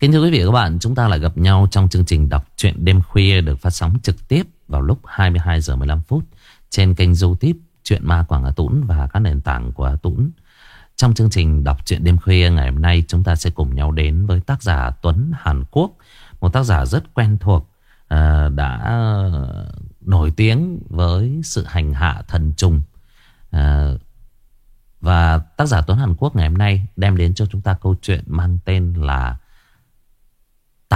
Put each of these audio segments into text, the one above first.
Kính thưa quý vị và các bạn, chúng ta lại gặp nhau trong chương trình đọc truyện đêm khuya được phát sóng trực tiếp vào lúc 22 giờ 15 phút trên kênh YouTube Truyện Ma Quảng Hà Tũng và các nền tảng của Hà Tũng. Trong chương trình đọc truyện đêm khuya ngày hôm nay chúng ta sẽ cùng nhau đến với tác giả Tuấn Hàn Quốc, một tác giả rất quen thuộc à, đã nổi tiếng với sự hành hạ thần trùng. À, và tác giả Tuấn Hàn Quốc ngày hôm nay đem đến cho chúng ta câu chuyện mang tên là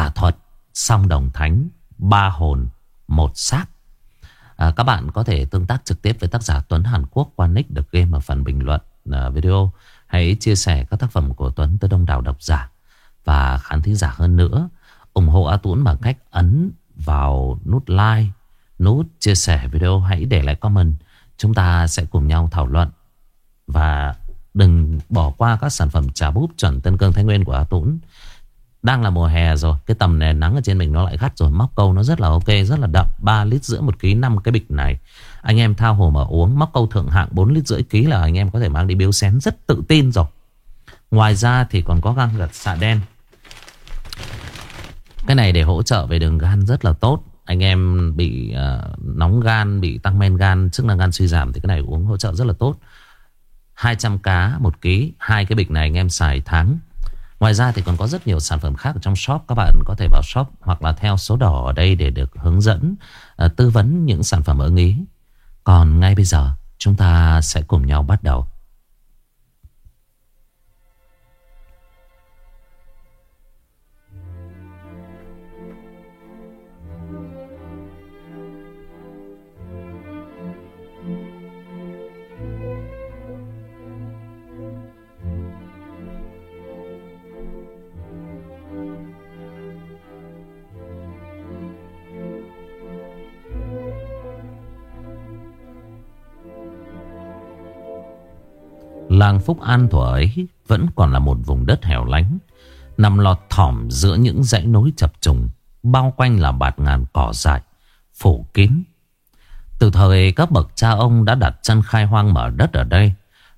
Tà thuật song đồng thánh ba hồn một xác. À, các bạn có thể tương tác trực tiếp với tác giả Tuấn Hàn Quốc qua nick được game ở phần bình luận à, video. Hãy chia sẻ các tác phẩm của Tuấn tới đông đảo độc giả và khán thính giả hơn nữa. ủng hộ A Tuấn bằng cách ấn vào nút like, nút chia sẻ video. Hãy để lại comment. Chúng ta sẽ cùng nhau thảo luận. Và đừng bỏ qua các sản phẩm trà búp chuẩn Tân Cương Thái Nguyên của A Tuấn. Đang là mùa hè rồi Cái tầm này nắng ở trên mình nó lại gắt rồi. Móc câu nó rất là ok Rất là đậm. 3 lít rưỡi một ký năm cái bịch này. Anh em thao hồ mà uống. Móc câu thượng hạng 4 lít rưỡi ký là anh em có thể mang đi biếu xén Rất tự tin rồi. Ngoài ra thì còn có găng gật xạ đen. Cái này để hỗ trợ về đường gan rất là tốt. Anh em bị uh, nóng gan Bị tăng men gan Chức năng gan suy giảm Thì cái này uống hỗ trợ rất là tốt. 200 cá một ký hai cái bịch này anh em xài tháng. Ngoài ra thì còn có rất nhiều sản phẩm khác ở trong shop. Các bạn có thể vào shop hoặc là theo số đỏ ở đây để được hướng dẫn ờ, Tư vấn những sản phẩm ưng ý. Còn ngay bây giờ, chúng ta sẽ cùng nhau bắt đầu. Làng Phúc An thuở ấy vẫn còn là một vùng đất hẻo lánh, nằm lọt thỏm giữa những dãy núi chập trùng, bao quanh là bạt ngàn cỏ dại, phủ kín. Từ thời các bậc cha ông đã đặt chân khai hoang mở đất ở đây,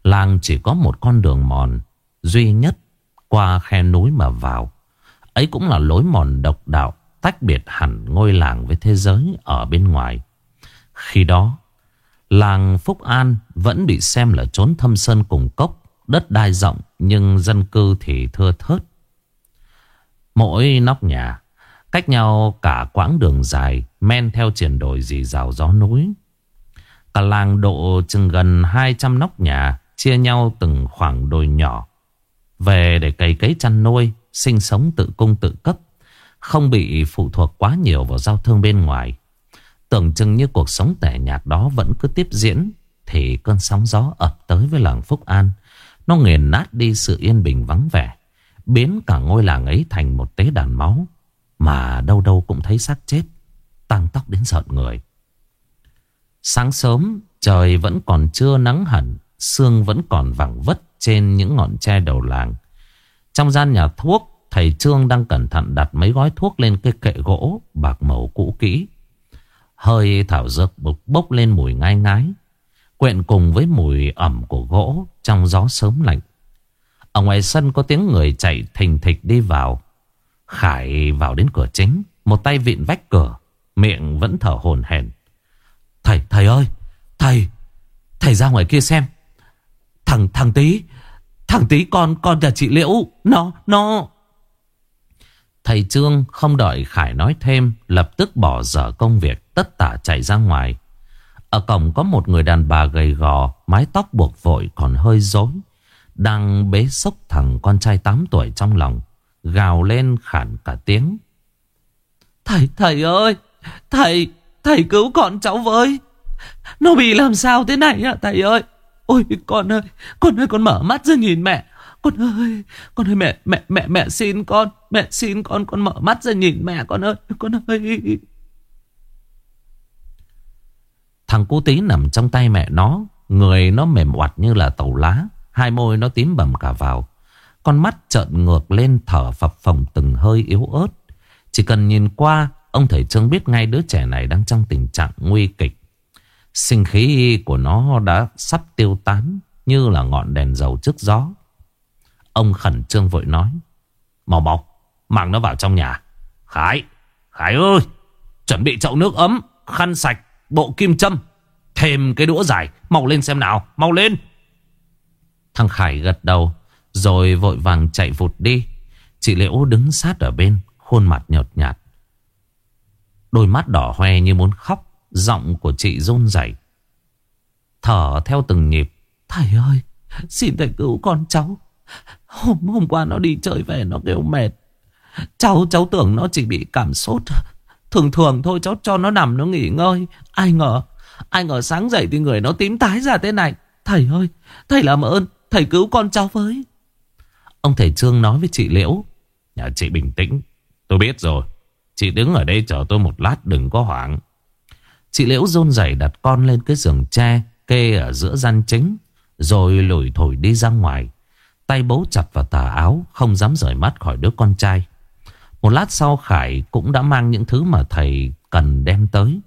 làng chỉ có một con đường mòn duy nhất qua khe núi mà vào. Ấy cũng là lối mòn độc đạo tách biệt hẳn ngôi làng với thế giới ở bên ngoài. Khi đó, Làng Phúc An vẫn bị xem là trốn thâm sơn cùng cốc, đất đai rộng nhưng dân cư thì thưa thớt. Mỗi nóc nhà, cách nhau cả quãng đường dài, men theo triển đồi dì rào gió núi. Cả làng độ chừng gần 200 nóc nhà, chia nhau từng khoảng đồi nhỏ. Về để cày cấy chăn nuôi, sinh sống tự cung tự cấp, không bị phụ thuộc quá nhiều vào giao thương bên ngoài. Tưởng chừng như cuộc sống tẻ nhạt đó vẫn cứ tiếp diễn, Thì cơn sóng gió ập tới với làng Phúc An. Nó nghiền nát đi sự yên bình vắng vẻ, Biến cả ngôi làng ấy thành một tế đàn máu, Mà đâu đâu cũng thấy xác chết, Tăng tóc đến sợn người. Sáng sớm, trời vẫn còn chưa nắng hẳn, Sương vẫn còn vẳng vất trên những ngọn tre đầu làng. Trong gian nhà thuốc, Thầy Trương đang cẩn thận đặt mấy gói thuốc lên cái kệ gỗ, bạc màu cũ kỹ. Hơi thảo dược bốc lên mùi ngai ngái. Quyện cùng với mùi ẩm của gỗ trong gió sớm lạnh. Ở ngoài sân có tiếng người chạy thình thịch đi vào. Khải vào đến cửa chính. Một tay vịn vách cửa. Miệng vẫn thở hồn hển. Thầy, thầy ơi! Thầy! Thầy ra ngoài kia xem. Thằng, thằng tí! Thằng tí con, con nhà chị Liễu! Nó, nó... Thầy Trương không đợi Khải nói thêm, lập tức bỏ dở công việc, tất tả chạy ra ngoài. Ở cổng có một người đàn bà gầy gò, mái tóc buộc vội còn hơi rối, đang bế sốc thằng con trai 8 tuổi trong lòng, gào lên khản cả tiếng. Thầy, thầy ơi, thầy, thầy cứu con cháu với. Nó bị làm sao thế này hả thầy ơi? Ôi con ơi, con ơi con mở mắt ra nhìn mẹ. Con ơi, con ơi mẹ, mẹ, mẹ, mẹ xin con, mẹ xin con, con mở mắt ra nhìn mẹ con ơi, con ơi. Thằng cô tí nằm trong tay mẹ nó, người nó mềm oặt như là tàu lá, hai môi nó tím bầm cả vào. Con mắt trợn ngược lên thở phập phồng từng hơi yếu ớt. Chỉ cần nhìn qua, ông thầy Trương biết ngay đứa trẻ này đang trong tình trạng nguy kịch. Sinh khí của nó đã sắp tiêu tán như là ngọn đèn dầu trước gió. Ông khẩn trương vội nói. Màu mau, Mang nó vào trong nhà Khải Khải ơi Chuẩn bị chậu nước ấm Khăn sạch Bộ kim châm, Thêm cái đũa dài. Mau lên xem nào, Mau lên. Thằng Khải gật đầu, Rồi vội vàng chạy vụt đi. Chị Liễu đứng sát ở bên, Khuôn mặt nhợt nhạt. Đôi mắt đỏ hoe như muốn khóc, Giọng của chị run rẩy. Thở theo từng nhịp. Thầy ơi, Xin thầy cứu con cháu. Hôm hôm qua nó đi chơi về, nó kêu mệt. Cháu cháu tưởng nó chỉ bị cảm sốt. Thường thường thôi cháu cho nó nằm nó nghỉ ngơi. Ai ngờ Ai ngờ sáng dậy thì người nó tím tái ra thế này. Thầy ơi, Thầy làm ơn, Thầy cứu con cháu với. Ông thầy Trương nói với chị Liễu. Nhà chị bình tĩnh, Tôi biết rồi. Chị đứng ở đây chờ tôi một lát, đừng có hoảng. Chị Liễu rôn rẩy đặt con lên cái giường tre, Kê ở giữa gian chính, Rồi lủi thổi đi ra ngoài. Tay bấu chặt vào tà áo, Không dám rời mắt khỏi đứa con trai. Một lát sau Khải cũng đã mang những thứ mà thầy cần đem tới.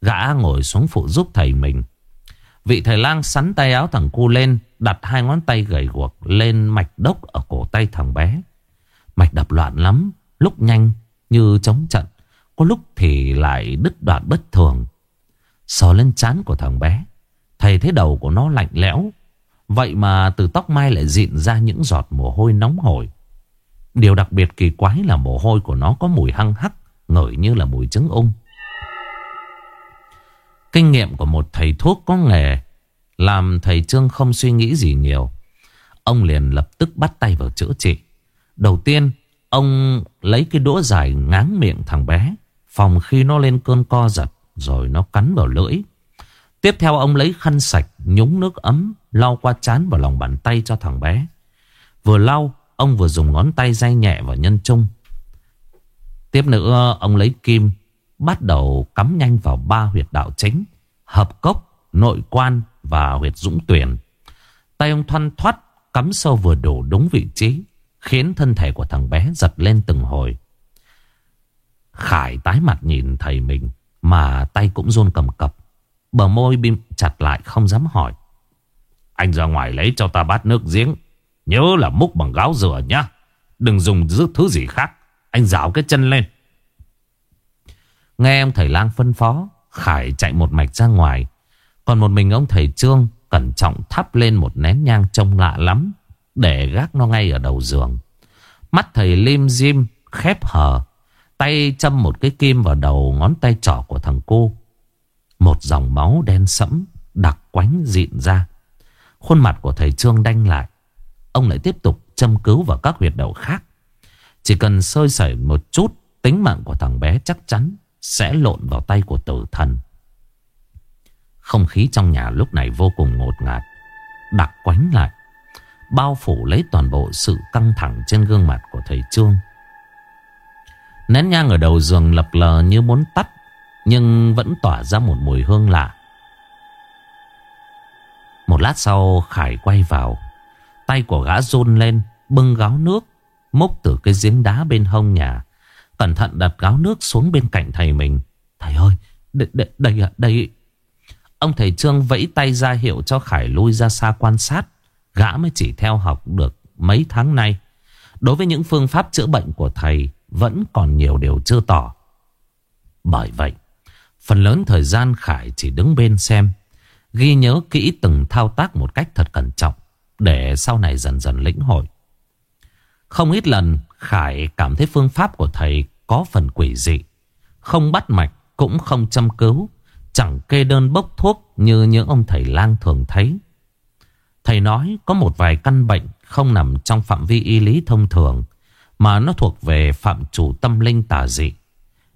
Gã ngồi xuống phụ giúp thầy mình. Vị thầy lang sắn tay áo thằng cu lên, Đặt hai ngón tay gầy guộc lên mạch đốc ở cổ tay thằng bé. Mạch đập loạn lắm, Lúc nhanh như chống trận, Có lúc thì lại đứt đoạn bất thường. Sò lên chán của thằng bé, Thầy thấy đầu của nó lạnh lẽo. Vậy mà từ tóc mai lại dịn ra những giọt mồ hôi nóng hổi. Điều đặc biệt kỳ quái là mồ hôi của nó có mùi hăng hắc, Ngửi như là mùi trứng ung. Kinh nghiệm của một thầy thuốc có nghề, Làm thầy Trương không suy nghĩ gì nhiều. Ông liền lập tức bắt tay vào chữa trị. Đầu tiên, Ông lấy cái đũa dài ngáng miệng thằng bé, Phòng khi nó lên cơn co giật, Rồi nó cắn vào lưỡi. Tiếp theo ông lấy khăn sạch, Nhúng nước ấm, Lau qua chán vào lòng bàn tay cho thằng bé. Vừa lau Ông vừa dùng ngón tay day nhẹ vào nhân trung Tiếp nữa ông lấy kim Bắt đầu cắm nhanh vào ba huyệt đạo chính Hợp cốc, nội quan và huyệt dũng tuyển Tay ông thoăn thoát Cắm sâu vừa đủ đúng vị trí Khiến thân thể của thằng bé giật lên từng hồi. Khải tái mặt nhìn thầy mình Mà tay cũng run cầm cập. Bờ môi bim chặt lại không dám hỏi. Anh ra ngoài lấy cho ta bát nước giếng. Nhớ là múc bằng gáo rửa nhá. Đừng dùng thứ gì khác. Anh rảo cái chân lên. Nghe ông thầy lang phân phó, Khải chạy một mạch ra ngoài. Còn một mình ông thầy Trương Cẩn trọng thắp lên một nén nhang trông lạ lắm, Để gác nó ngay ở đầu giường. Mắt thầy lim dim, Khép hờ. Tay châm một cái kim vào đầu ngón tay trỏ của thằng cô Một dòng máu đen sẫm, Đặc quánh dịn ra. Khuôn mặt của thầy Trương đanh lại. Ông lại tiếp tục châm cứu vào các huyệt đầu khác. Chỉ cần sơi sẩy một chút, Tính mạng của thằng bé chắc chắn Sẽ lộn vào tay của tử thần. Không khí trong nhà lúc này vô cùng ngột ngạt, Đặc quánh lại. Bao phủ lấy toàn bộ sự căng thẳng trên gương mặt của thầy Trương. Nén nhang ở đầu giường lập lờ như muốn tắt, Nhưng vẫn tỏa ra một mùi hương lạ. Một lát sau, Khải quay vào. Tay của gã rôn lên Bưng gáo nước Múc từ cái giếng đá bên hông nhà. Cẩn thận đặt gáo nước xuống bên cạnh thầy mình. Thầy ơi Đây, đây, đây, đây. Ông thầy Trương vẫy tay ra hiệu cho Khải lui ra xa quan sát. Gã mới chỉ theo học được mấy tháng nay. Đối với những phương pháp chữa bệnh của thầy Vẫn còn nhiều điều chưa tỏ. Bởi vậy Phần lớn thời gian Khải chỉ đứng bên xem Ghi nhớ kỹ từng thao tác một cách thật cẩn trọng. Để sau này dần dần lĩnh hội. Không ít lần, Khải cảm thấy phương pháp của thầy có phần quỷ dị. Không bắt mạch cũng không châm cứu, Chẳng kê đơn bốc thuốc như những ông thầy lang thường thấy. Thầy nói có một vài căn bệnh không nằm trong phạm vi y lý thông thường, Mà nó thuộc về phạm chủ tâm linh tà dị.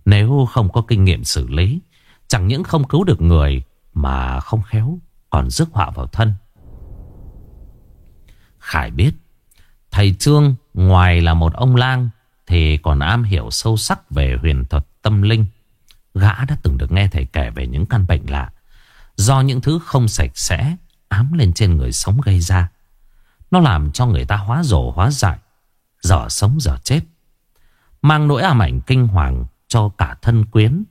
Nếu không có kinh nghiệm xử lý, Chẳng những không cứu được người Mà không khéo còn rước họa vào thân. Khải biết Thầy Trương ngoài là một ông lang Thì còn am hiểu sâu sắc về huyền thuật tâm linh Gã đã từng được nghe thầy kể về những căn bệnh lạ Do những thứ không sạch sẽ ám lên trên người sống gây ra. Nó làm cho người ta hóa rổ hóa dại, giờ sống giờ chết. Mang nỗi ám ảnh kinh hoàng cho cả thân quyến.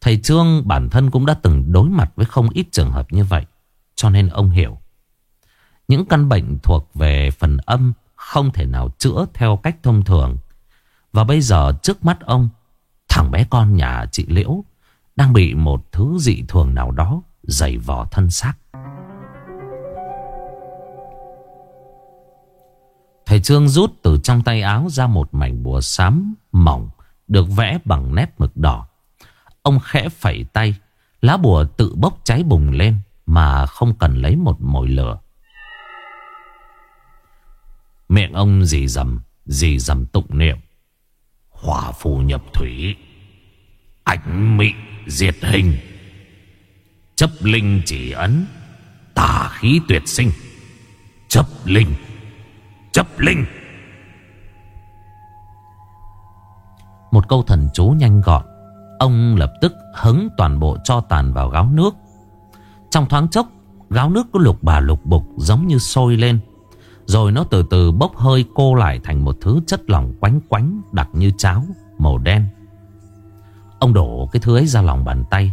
Thầy Trương bản thân cũng đã từng đối mặt với không ít trường hợp như vậy. Cho nên ông hiểu. Những căn bệnh thuộc về phần âm không thể nào chữa theo cách thông thường. Và bây giờ trước mắt ông, Thằng bé con nhà chị Liễu Đang bị một thứ dị thường nào đó Dày vò thân xác. Thầy Trương rút từ trong tay áo ra một mảnh bùa xám mỏng Được vẽ bằng nét mực đỏ. Ông khẽ phẩy tay, Lá bùa tự bốc cháy bùng lên Mà không cần lấy một mồi lửa. Miệng ông dì dầm Dì dầm tụng niệm. Hỏa phù nhập thủy, Ảnh mị diệt hình. Chấp linh chỉ ấn, Tà khí tuyệt sinh. Chấp linh Chấp linh. Một câu thần chú nhanh gọn, Ông lập tức hứng toàn bộ cho tàn vào gáo nước. Trong thoáng chốc, Gáo nước có lục bà lục bục giống như sôi lên. Rồi nó từ từ bốc hơi cô lại thành một thứ chất lỏng quánh quánh Đặc như cháo, màu đen. Ông đổ cái thứ ấy ra lòng bàn tay,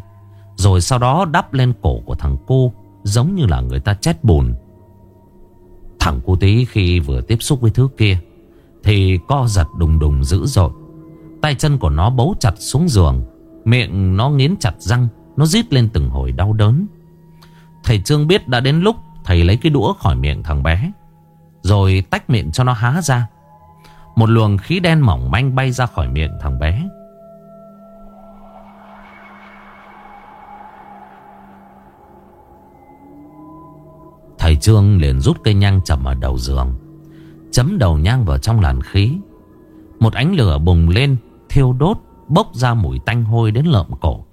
Rồi sau đó đắp lên cổ của thằng cô Giống như là người ta chết bùn. Thằng cô tí khi vừa tiếp xúc với thứ kia, Thì co giật đùng đùng dữ dội. Tay chân của nó bấu chặt xuống giường, Miệng nó nghiến chặt răng, Nó rít lên từng hồi đau đớn. Thầy Trương biết đã đến lúc Thầy lấy cái đũa khỏi miệng thằng bé. Rồi tách miệng cho nó há ra. Một luồng khí đen mỏng manh bay ra khỏi miệng thằng bé. Thầy Trương liền rút cây nhang chầm ở đầu giường, Chấm đầu nhang vào trong làn khí. Một ánh lửa bùng lên, Thiêu đốt, Bốc ra mùi tanh hôi đến lợm cổ.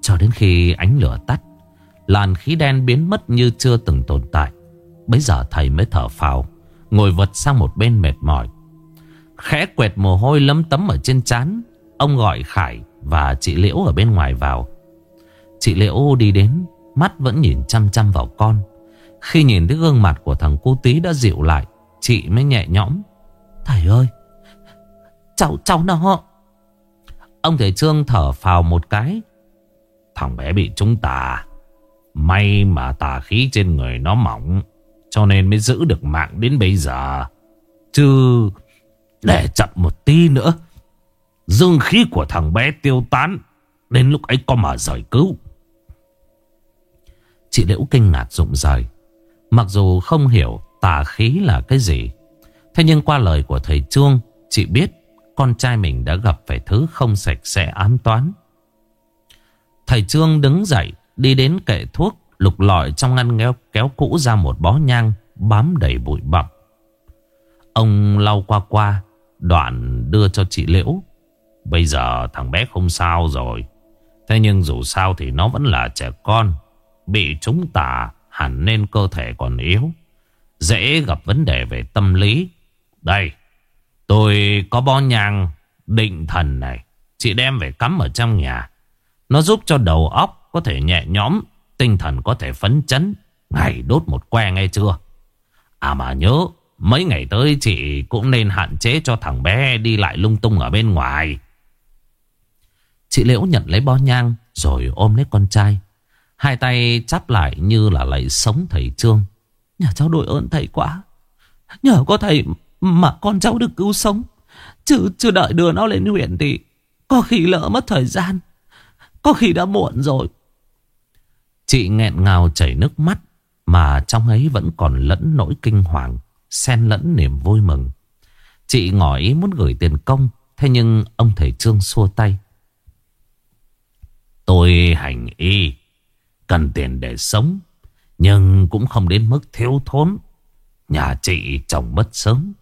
Cho đến khi ánh lửa tắt, Làn khí đen biến mất như chưa từng tồn tại. Bây giờ thầy mới thở phào Ngồi vật sang một bên mệt mỏi. Khẽ quẹt mồ hôi lấm tấm ở trên chán Ông gọi Khải và chị Liễu ở bên ngoài vào. Chị Liễu đi đến Mắt vẫn nhìn chăm chăm vào con. Khi nhìn thấy gương mặt của thằng cô tí đã dịu lại Chị mới nhẹ nhõm. Thầy ơi Cháu, cháu nó Ông thầy Trương thở phào một cái. Thằng bé bị trúng tà. May mà tà khí trên người nó mỏng. Cho nên mới giữ được mạng đến bây giờ. Chứ Để chậm một tí nữa Dương khí của thằng bé tiêu tán Đến lúc ấy có mà giải cứu. Chị Liễu kinh ngạc rụng rời. Mặc dù không hiểu tà khí là cái gì Thế nhưng qua lời của thầy Trương Chị biết con trai mình đã gặp phải thứ không sạch sẽ ám toán. Thầy Trương đứng dậy, đi đến kệ thuốc, lục lọi trong ngăn kéo, kéo cũ ra một bó nhang, bám đầy bụi bặm. Ông lau qua qua, đoạn đưa cho chị Liễu. Bây giờ thằng bé không sao rồi. Thế nhưng dù sao thì nó vẫn là trẻ con. Bị trúng tà hẳn nên cơ thể còn yếu. Dễ gặp vấn đề về tâm lý. Đây, Tôi có bó nhang định thần này. Chị đem về cắm ở trong nhà. Nó giúp cho đầu óc có thể nhẹ nhõm. Tinh thần có thể phấn chấn. Ngày đốt một que nghe chưa? À mà nhớ. Mấy ngày tới chị cũng nên hạn chế cho thằng bé đi lại lung tung ở bên ngoài. Chị Liễu nhận lấy bó nhang rồi ôm lấy con trai. Hai tay chắp lại như là lấy sống thầy Trương. Nhà cháu đội ơn thầy quá. Nhờ có thầy mà con cháu được cứu sống. Chứ chưa đợi đưa nó lên huyện thì có khi lỡ mất thời gian. Có khi đã muộn rồi. Chị nghẹn ngào chảy nước mắt mà trong ấy vẫn còn lẫn nỗi kinh hoàng, xen lẫn niềm vui mừng. Chị ngỏ ý muốn gửi tiền công, thế nhưng ông thầy Trương xua tay. Tôi hành y, cần tiền để sống, nhưng cũng không đến mức thiếu thốn. Nhà chị chồng mất sớm,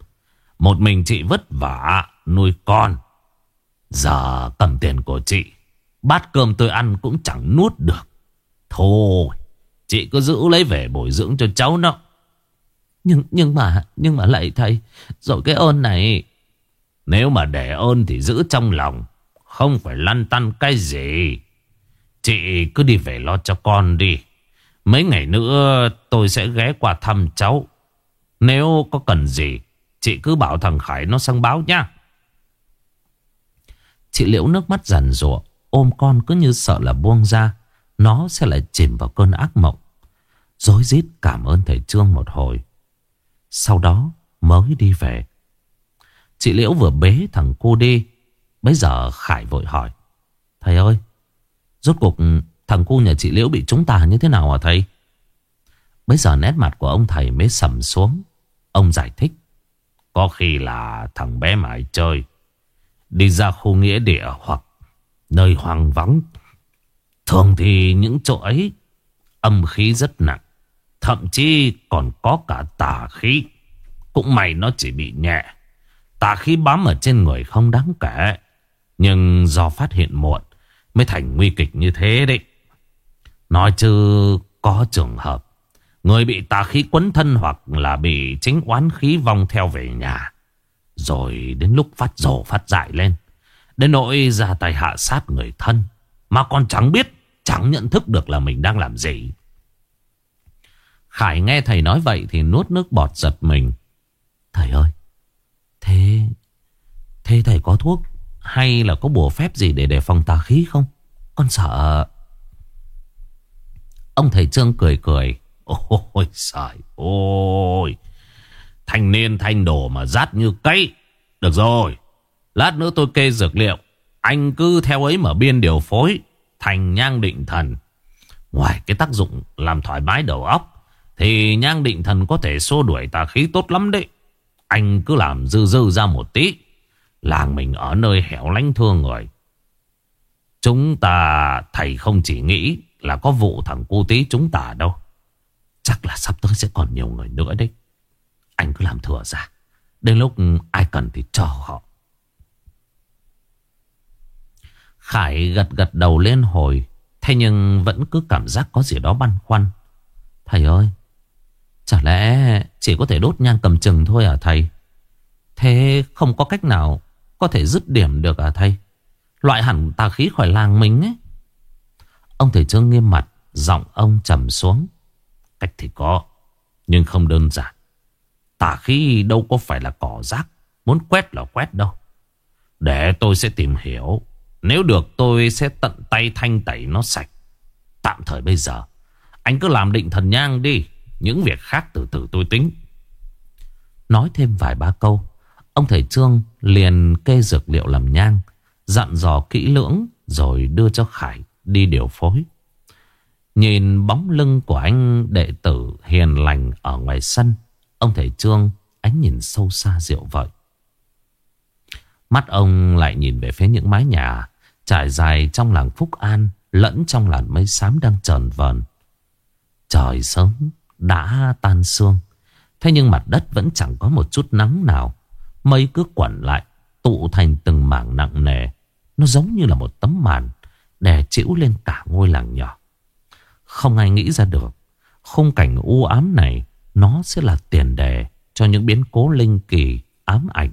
một mình chị vất vả nuôi con. Giờ cầm tiền của chị. Bát cơm tôi ăn cũng chẳng nuốt được. Thôi. Chị cứ giữ lấy về bồi dưỡng cho cháu nó. Nhưng nhưng mà nhưng mà lại thầy. Rồi cái ơn này. Nếu mà để ơn thì giữ trong lòng. Không phải lăn tăn cái gì. Chị cứ đi về lo cho con đi. Mấy ngày nữa tôi sẽ ghé qua thăm cháu. Nếu có cần gì, Chị cứ bảo thằng Khải nó sang báo nha. Chị Liễu nước mắt dần rụa. Ôm con cứ như sợ là buông ra. Nó sẽ lại chìm vào cơn ác mộng. Dối rít cảm ơn thầy Trương một hồi. Sau đó mới đi về. Chị Liễu vừa bế thằng cô đi Bây giờ Khải vội hỏi, Thầy ơi, Rốt cuộc thằng cu nhà chị Liễu bị chúng ta như thế nào hả thầy Bây giờ nét mặt của ông thầy mới sầm xuống Ông giải thích, Có khi là thằng bé mãi chơi Đi ra khu nghĩa địa hoặc nơi hoang vắng Thường thì những chỗ ấy Âm khí rất nặng, Thậm chí còn có cả tà khí. Cũng may nó chỉ bị nhẹ. Tà khí bám ở trên người không đáng kể, Nhưng do phát hiện muộn Mới thành nguy kịch như thế đấy. Nói chứ có trường hợp, Người bị tà khí quấn thân hoặc là bị chính oán khí vong theo về nhà, Rồi đến lúc phát rổ phát dại lên, Đến nỗi ra tay hạ sát người thân Mà còn chẳng biết Chẳng nhận thức được là mình đang làm gì. Khải nghe thầy nói vậy Thì nuốt nước bọt giật mình. Thầy ơi, Thế Thế thầy có thuốc Hay là có bùa phép gì để đề phòng tà khí không? Con sợ. Ông thầy Trương cười cười. Ôi trời ôi, Thanh niên thanh đồ mà rát như cây. Được rồi, Lát nữa tôi kê dược liệu. Anh cứ theo ấy mà biên điều phối. Thành nhang định thần. Ngoài cái tác dụng làm thoải mái đầu óc, Thì nhang định thần có thể xô đuổi tà khí tốt lắm đấy. Anh cứ làm dư dư ra một tí, Làng mình ở nơi hẻo lánh thương người. Chúng ta, thầy không chỉ nghĩ là có vụ thằng cu tí chúng ta đâu. Chắc là sắp tới sẽ còn nhiều người nữa đấy. Anh cứ làm thừa ra. Đến lúc ai cần thì cho họ. Khải gật gật đầu lên hồi, Thế nhưng vẫn cứ cảm giác có gì đó băn khoăn. Thầy ơi, Chả lẽ chỉ có thể đốt nhang cầm chừng thôi à thầy? Thế không có cách nào Có thể dứt điểm được à thầy? Loại hẳn tà khí khỏi làng mình ấy. Ông thầy trương nghiêm mặt, Giọng ông trầm xuống. Cách thì có, Nhưng không đơn giản. Tà khí đâu có phải là cỏ rác, Muốn quét là quét đâu. Để tôi sẽ tìm hiểu. Nếu được, tôi sẽ tận tay thanh tẩy nó sạch. Tạm thời bây giờ, Anh cứ làm định thần nhang đi. Những việc khác từ từ tôi tính. Nói thêm vài ba câu, Ông thầy Trương liền kê dược liệu làm nhang, Dặn dò kỹ lưỡng, Rồi đưa cho Khải đi điều phối. Nhìn bóng lưng của anh đệ tử hiền lành ở ngoài sân, Ông thầy Trương, ánh nhìn sâu xa diệu vợi. Mắt ông lại nhìn về phía những mái nhà Trải dài trong làng Phúc An, Lẫn trong làn mây xám đang trờn vờn. Trời sớm, đã tan sương. Thế nhưng mặt đất vẫn chẳng có một chút nắng nào. Mây cứ quẩn lại, Tụ thành từng mảng nặng nề. Nó giống như là một tấm màn, Đè chịu lên cả ngôi làng nhỏ. Không ai nghĩ ra được, Khung cảnh u ám này, Nó sẽ là tiền đề Cho những biến cố linh kỳ, ám ảnh.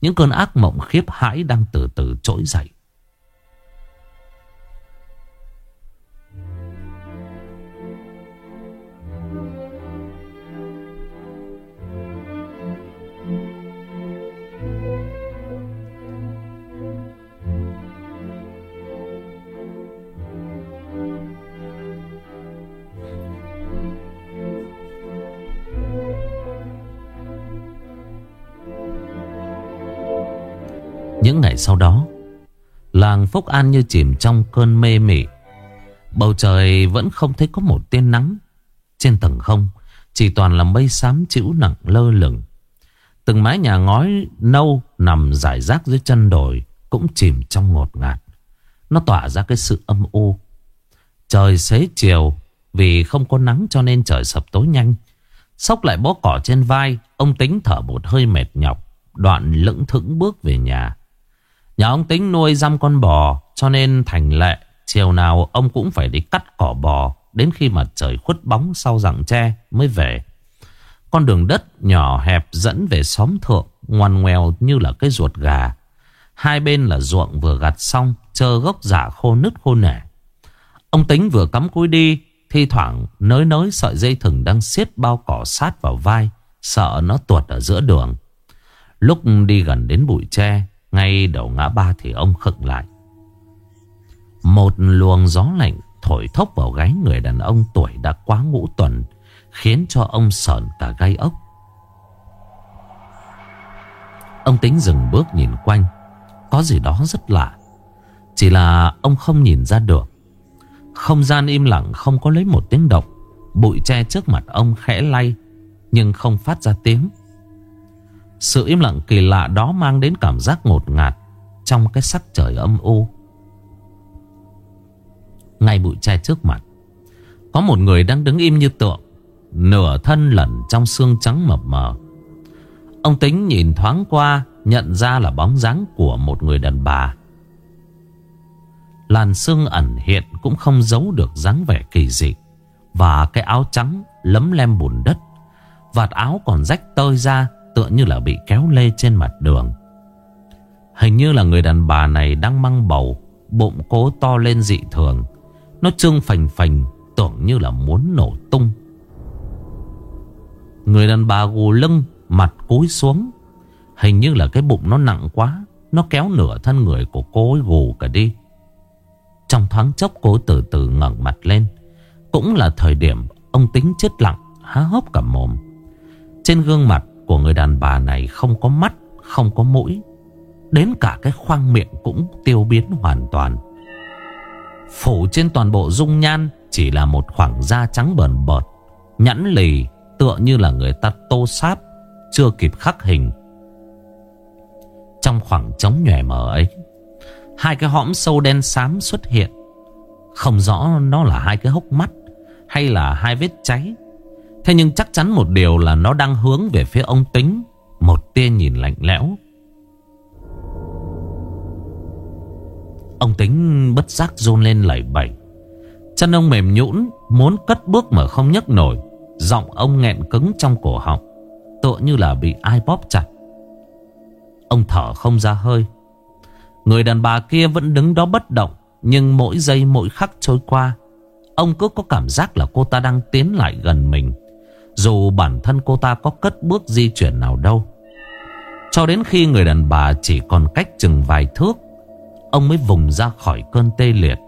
Những cơn ác mộng khiếp hãi Đang từ từ trỗi dậy. Những ngày sau đó. Làng Phúc An như chìm trong cơn mê mị. Bầu trời vẫn không thấy có một tia nắng. Trên tầng không, Chỉ toàn là mây xám chịu nặng lơ lửng. Từng mái nhà ngói nâu Nằm rải rác dưới chân đồi Cũng chìm trong ngột ngạt. Nó tỏa ra cái sự âm u. Trời xế chiều, Vì không có nắng cho nên trời sập tối nhanh. Sóc lại bó cỏ trên vai, Ông tính thở một hơi mệt nhọc, Đoạn lững thững bước về nhà. Nhà ông tính nuôi dăm con bò, Cho nên thành lệ, Chiều nào ông cũng phải đi cắt cỏ bò, Đến khi mặt trời khuất bóng sau rặng tre mới về. Con đường đất nhỏ hẹp dẫn về xóm thượng, Ngoằn ngoèo như là cái ruột gà. Hai bên là ruộng vừa gặt xong Chờ gốc giả khô nứt khô nẻ. Ông tính vừa cắm cúi đi, Thi thoảng nới nới sợi dây thừng đang siết bao cỏ sát vào vai, Sợ nó tuột ở giữa đường. Lúc đi gần đến bụi tre ngay đầu ngã ba thì ông khựng lại. Một luồng gió lạnh thổi thốc vào gáy người đàn ông tuổi đã quá ngũ tuần, Khiến cho ông sợn cả gai ốc. Ông tính dừng bước nhìn quanh, Có gì đó rất lạ. Chỉ là ông không nhìn ra được. Không gian im lặng không có lấy một tiếng động, Bụi tre trước mặt ông khẽ lay, Nhưng không phát ra tiếng. Sự im lặng kỳ lạ đó mang đến cảm giác ngột ngạt Trong cái sắc trời âm u. Ngay bụi tre trước mặt, Có một người đang đứng im như tượng, Nửa thân lẩn trong xương trắng mập mờ. Ông tính nhìn thoáng qua, Nhận ra là bóng dáng của một người đàn bà. Làn xương ẩn hiện cũng không giấu được dáng vẻ kỳ dị Và cái áo trắng lấm lem bùn đất, Vạt áo còn rách tơi ra Tựa như là bị kéo lê trên mặt đường. Hình như là người đàn bà này đang mang bầu, Bụng cố to lên dị thường. Nó trương phành phành, Tưởng như là muốn nổ tung. Người đàn bà gù lưng, Mặt cúi xuống. Hình như là cái bụng nó nặng quá, Nó kéo nửa thân người của cô ấy gù cả đi. Trong thoáng chốc cô từ từ ngẩng mặt lên. Cũng là thời điểm Ông tính chết lặng, Há hốc cả mồm. Trên gương mặt của người đàn bà này Không có mắt, Không có mũi. Đến cả cái khoang miệng cũng tiêu biến hoàn toàn. Phủ trên toàn bộ dung nhan Chỉ là một khoảng da trắng bờn bợt, Nhẵn lì, Tựa như là người ta tô sáp Chưa kịp khắc hình. Trong khoảng trống nhòe mờ ấy, Hai cái hõm sâu đen xám xuất hiện. Không rõ nó là hai cái hốc mắt Hay là hai vết cháy. Thế nhưng chắc chắn một điều là nó đang hướng về phía ông Tính, Một tia nhìn lạnh lẽo. Ông Tính bất giác run lên lẩy bẩy. Chân ông mềm nhũn, Muốn cất bước mà không nhấc nổi, Giọng ông nghẹn cứng trong cổ họng, Tựa như là bị ai bóp chặt. Ông thở không ra hơi. Người đàn bà kia vẫn đứng đó bất động, Nhưng mỗi giây mỗi khắc trôi qua, Ông cứ có cảm giác là cô ta đang tiến lại gần mình. Dù bản thân cô ta có cất bước di chuyển nào đâu, Cho đến khi người đàn bà chỉ còn cách chừng vài thước, Ông mới vùng ra khỏi cơn tê liệt.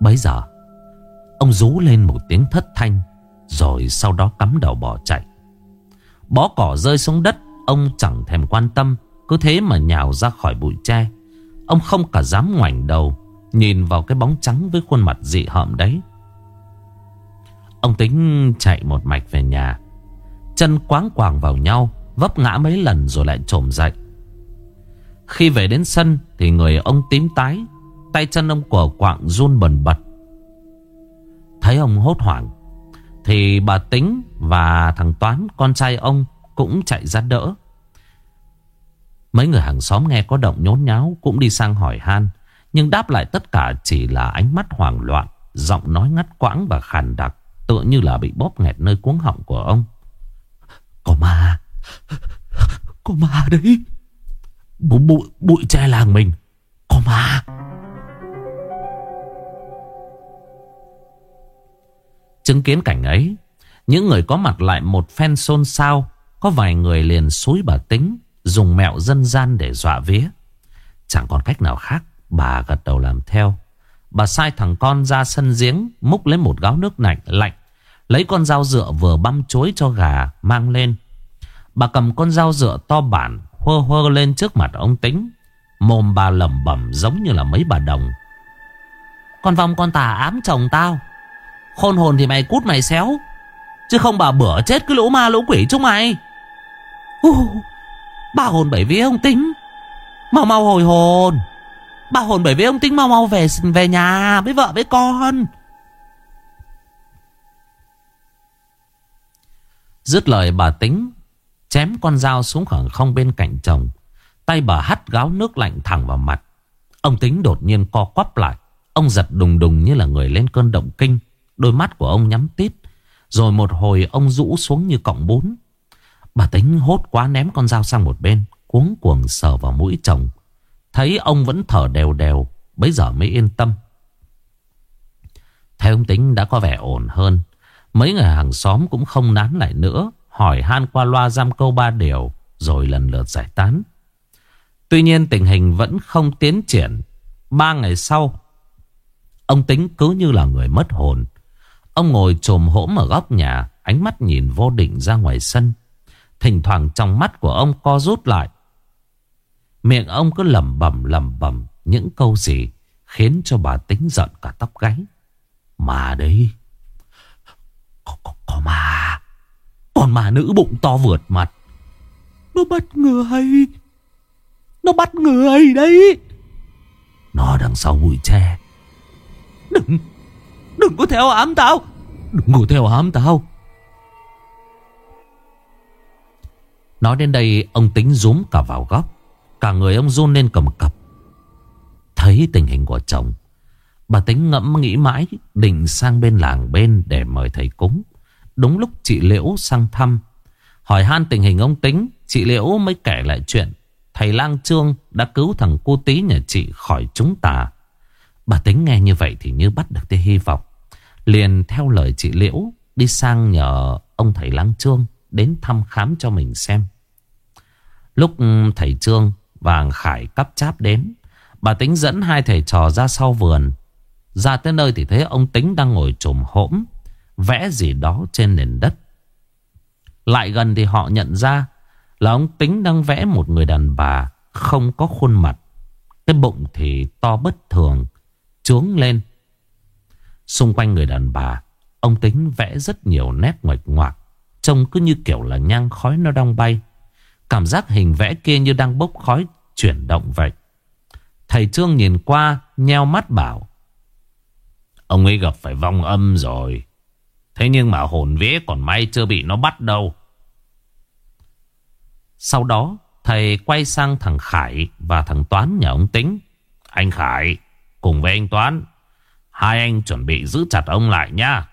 Bấy giờ, Ông rú lên một tiếng thất thanh, Rồi sau đó cắm đầu bỏ chạy. Bó cỏ rơi xuống đất, Ông chẳng thèm quan tâm, Cứ thế mà nhào ra khỏi bụi tre. Ông không cả dám ngoảnh đầu Nhìn vào cái bóng trắng với khuôn mặt dị hợm đấy. Ông tính chạy một mạch về nhà. Chân quáng quàng vào nhau, Vấp ngã mấy lần rồi lại trồm dậy. Khi về đến sân Thì người ông tím tái, Tay chân ông của quạng run bần bật. Thấy ông hốt hoảng, Thì bà Tính và thằng Toán, Con trai ông, cũng chạy ra đỡ. Mấy người hàng xóm nghe có động nhốn nháo Cũng đi sang hỏi han. Nhưng đáp lại tất cả chỉ là ánh mắt hoảng loạn Giọng nói ngắt quãng và khàn đặc Tựa như là bị bóp nghẹt nơi cuống họng của ông. Có ma. Có ma đấy. Bụi, bụi, bụi tre làng mình. Có ma. Chứng kiến cảnh ấy Những người có mặt lại một phen xôn xao Có vài người liền xúi bà tính Dùng mẹo dân gian để dọa vía. Chẳng còn cách nào khác Bà gật đầu làm theo. Bà sai thằng con ra sân giếng Múc lấy một gáo nước lạnh lạnh. Lấy con dao dựa vừa băm chuối cho gà Mang lên. Bà cầm con dao dựa to bản Hơ hơ lên trước mặt ông tính Mồm bà lẩm bẩm giống như là mấy bà đồng. Con vong con tà ám chồng tao. Khôn hồn thì mày cút mày xéo. Chứ không bà bữa chết cái lũ ma lũ quỷ chúng mày. Uh, Ba hồn bảy vía ông tính Mau mau hồi hồn bà hồn bởi vì ông tính mau mau về về nhà, Với vợ, với con. Dứt lời, bà tính Chém con dao xuống khoảng không bên cạnh chồng. Tay bà hắt gáo nước lạnh thẳng vào mặt. Ông tính đột nhiên co quắp lại. Ông giật đùng đùng như là người lên cơn động kinh. Đôi mắt của ông nhắm tít. Rồi một hồi ông rũ xuống như cọng bún. Bà tính hốt quá ném con dao sang một bên, Cuống cuồng sờ vào mũi chồng. Thấy ông vẫn thở đều đều, Bấy giờ mới yên tâm. Thấy ông tính đã có vẻ ổn hơn. Mấy người hàng xóm cũng không nán lại nữa, Hỏi han qua loa giam câu ba điều, Rồi lần lượt giải tán. Tuy nhiên tình hình vẫn không tiến triển. Ba ngày sau, Ông tính cứ như là người mất hồn. Ông ngồi trồm hỗm ở góc nhà, Ánh mắt nhìn vô định ra ngoài sân. Thỉnh thoảng trong mắt của ông co rút lại Miệng ông cứ lẩm bẩm lẩm bẩm Những câu gì Khiến cho bà tính giận cả tóc gáy. Mà đấy Có, có, có mà Còn mà nữ bụng to vượt mặt. Nó bắt người Nó bắt người đấy? Nó đằng sau bụi tre. Đừng Đừng có theo ám tao. Đừng có theo ám tao. Nói đến đây ông tính rúm cả vào góc. Cả người ông run lên cầm cập. Thấy tình hình của chồng, Bà tính ngẫm nghĩ mãi, Định sang bên làng bên để mời thầy cúng. Đúng lúc chị Liễu sang thăm, Hỏi han tình hình ông tính, Chị Liễu mới kể lại chuyện. Thầy lang trương đã cứu thằng cô tí nhà chị khỏi chúng tà Bà tính nghe như vậy thì như bắt được tia hy vọng. Liền theo lời chị Liễu, Đi sang nhờ ông thầy lang trương Đến thăm khám cho mình xem. Lúc ừ, thầy Trương vàng Khải cắp cháp đến Bà tính dẫn hai thầy trò ra sau vườn. Ra tới nơi thì thấy ông tính đang ngồi trùm hỗm Vẽ gì đó trên nền đất. Lại gần thì họ nhận ra Là ông tính đang vẽ một người đàn bà Không có khuôn mặt. Cái bụng thì to bất thường, trướng lên. Xung quanh người đàn bà, Ông tính vẽ rất nhiều nét ngoạch ngoạc, Trông cứ như kiểu là nhang khói nó đang bay. Cảm giác hình vẽ kia như đang bốc khói chuyển động vậy. Thầy Trương nhìn qua, nheo mắt bảo. Ông ấy gặp phải vong âm rồi. Thế nhưng mà hồn vía còn may chưa bị nó bắt đâu. Sau đó, thầy quay sang thằng Khải và thằng Toán nhà ông Tính. Anh Khải, cùng với anh Toán, hai anh chuẩn bị giữ chặt ông lại nha.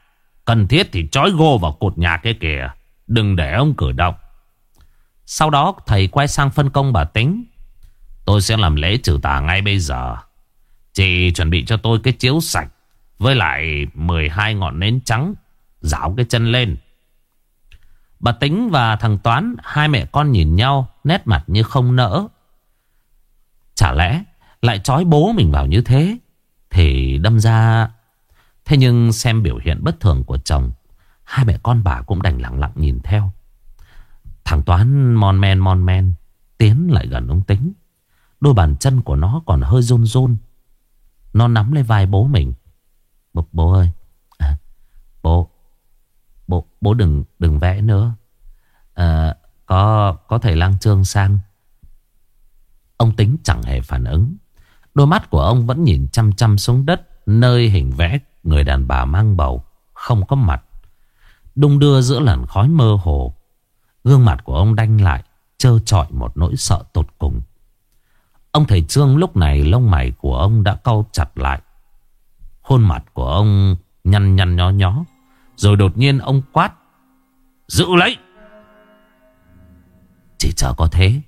Cần thiết thì trói gô vào cột nhà kia kìa. Đừng để ông cử động. Sau đó, thầy quay sang phân công bà tính. Tôi sẽ làm lễ trừ tà ngay bây giờ. Chị chuẩn bị cho tôi cái chiếu sạch. Với lại 12 ngọn nến trắng. Rảo cái chân lên. Bà tính và thằng Toán. Hai mẹ con nhìn nhau. Nét mặt như không nỡ. Chả lẽ lại trói bố mình vào như thế. Thì đâm ra... Thế nhưng xem biểu hiện bất thường của chồng. Hai mẹ con bà cũng đành lặng lặng nhìn theo. Thằng Toán mon men mon men Tiến lại gần ông Tính. Đôi bàn chân của nó còn hơi run run Nó nắm lấy vai bố mình. Bố, bố ơi. À, Bố Bố bố đừng đừng vẽ nữa. À, Có có thầy lang trương sang. Ông Tính chẳng hề phản ứng. Đôi mắt của ông vẫn nhìn chăm chăm xuống đất Nơi hình vẽ người đàn bà mang bầu Không có mặt. Đung đưa giữa làn khói mơ hồ. Gương mặt của ông đanh lại, Trơ trọi một nỗi sợ tột cùng. Ông thầy Trương lúc này lông mày của ông đã cau chặt lại. Khuôn mặt của ông nhăn nhăn nhó nhó, Rồi đột nhiên ông quát, Giữ lấy! Chỉ chờ có thế,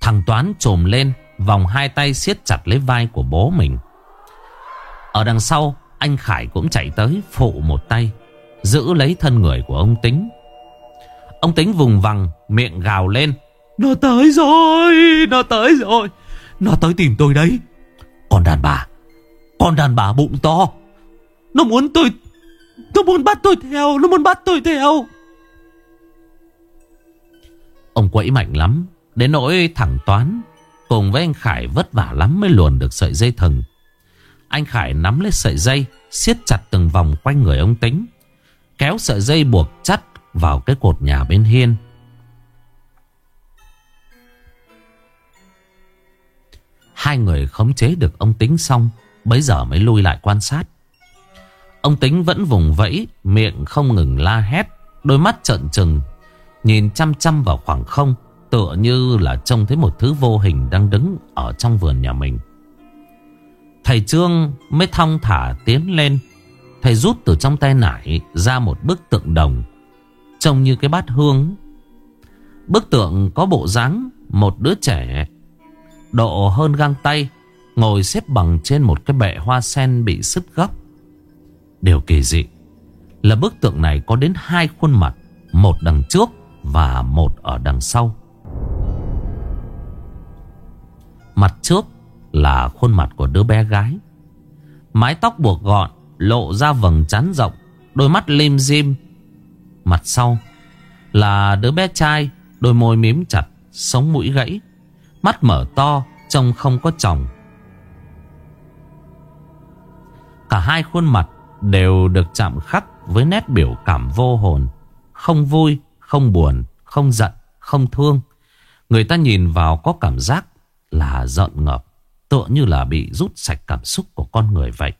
Thằng Toán trồm lên, Vòng hai tay siết chặt lấy vai của bố mình. Ở đằng sau, Anh Khải cũng chạy tới phụ một tay, Giữ lấy thân người của ông Tính. Ông tính vùng vằng Miệng gào lên. Nó tới rồi Nó tới rồi. Nó tới tìm tôi đấy. Con đàn bà Con đàn bà bụng to. Nó muốn tôi Nó muốn bắt tôi theo Nó muốn bắt tôi theo. Ông quẫy mạnh lắm Đến nỗi thẳng toán. Cùng với anh Khải vất vả lắm mới luồn được sợi dây thừng. Anh Khải nắm lấy sợi dây siết chặt từng vòng quanh người ông tính Kéo sợi dây buộc chặt vào cái cột nhà bên hiên. Hai người khống chế được ông Tính xong, bấy giờ mới lui lại quan sát. Ông Tính vẫn vùng vẫy, miệng không ngừng la hét, đôi mắt trợn trừng, nhìn chăm chăm vào khoảng không, tựa như là trông thấy một thứ vô hình đang đứng ở trong vườn nhà mình. Thầy Trương mới thong thả tiến lên, thầy rút từ trong tay nải ra một bức tượng đồng Trông như cái bát hương. Bức tượng có bộ dáng Một đứa trẻ, Độ hơn găng tay, Ngồi xếp bằng trên một cái bệ hoa sen bị sứt góc. Điều kỳ dị Là bức tượng này có đến hai khuôn mặt, Một đằng trước Và một ở đằng sau. Mặt trước là khuôn mặt của đứa bé gái. Mái tóc buộc gọn, Lộ ra vầng trán rộng, Đôi mắt lim dim Mặt sau Là đứa bé trai Đôi môi mím chặt Sống mũi gãy Mắt mở to Trông không có chồng. Cả hai khuôn mặt Đều được chạm khắc Với nét biểu cảm vô hồn Không vui, không buồn, không giận, không thương. Người ta nhìn vào có cảm giác Là giận ngập Tựa như là bị rút sạch cảm xúc của con người vậy.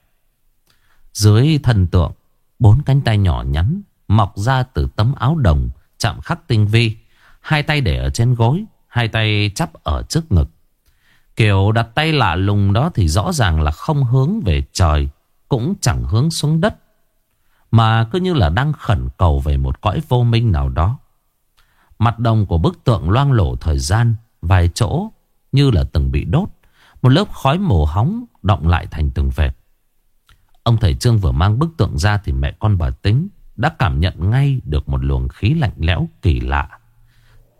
Dưới thần tượng Bốn cánh tay nhỏ nhắn Mọc ra từ tấm áo đồng, Chạm khắc tinh vi. Hai tay để ở trên gối, Hai tay chắp ở trước ngực. Kiểu đặt tay lạ lùng đó thì rõ ràng là không hướng về trời, Cũng chẳng hướng xuống đất, Mà cứ như là đang khẩn cầu về một cõi vô minh nào đó. Mặt đồng của bức tượng loang lổ thời gian, Vài chỗ, như là từng bị đốt, Một lớp khói mồ hóng động lại thành từng vệt. Ông thầy Trương vừa mang bức tượng ra thì mẹ con bà Tính đã cảm nhận ngay được một luồng khí lạnh lẽo kỳ lạ.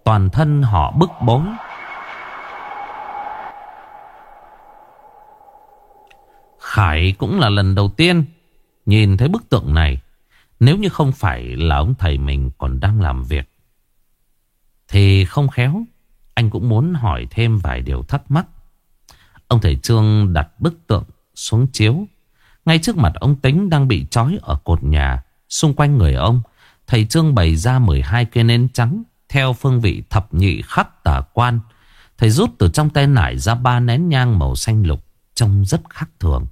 Toàn thân họ bức bối. Khải cũng là lần đầu tiên nhìn thấy bức tượng này. Nếu như không phải là ông thầy mình còn đang làm việc. Thì không khéo, anh cũng muốn hỏi thêm vài điều thắc mắc. Ông thầy Trương đặt bức tượng xuống chiếu ngay trước mặt ông Tính đang bị trói ở cột nhà. Xung quanh người ông, thầy Trương bày ra 12 cây nến trắng theo phương vị thập nhị khắc tả quan. Thầy rút từ trong tay nải ra ba nén nhang màu xanh lục, trông rất khác thường.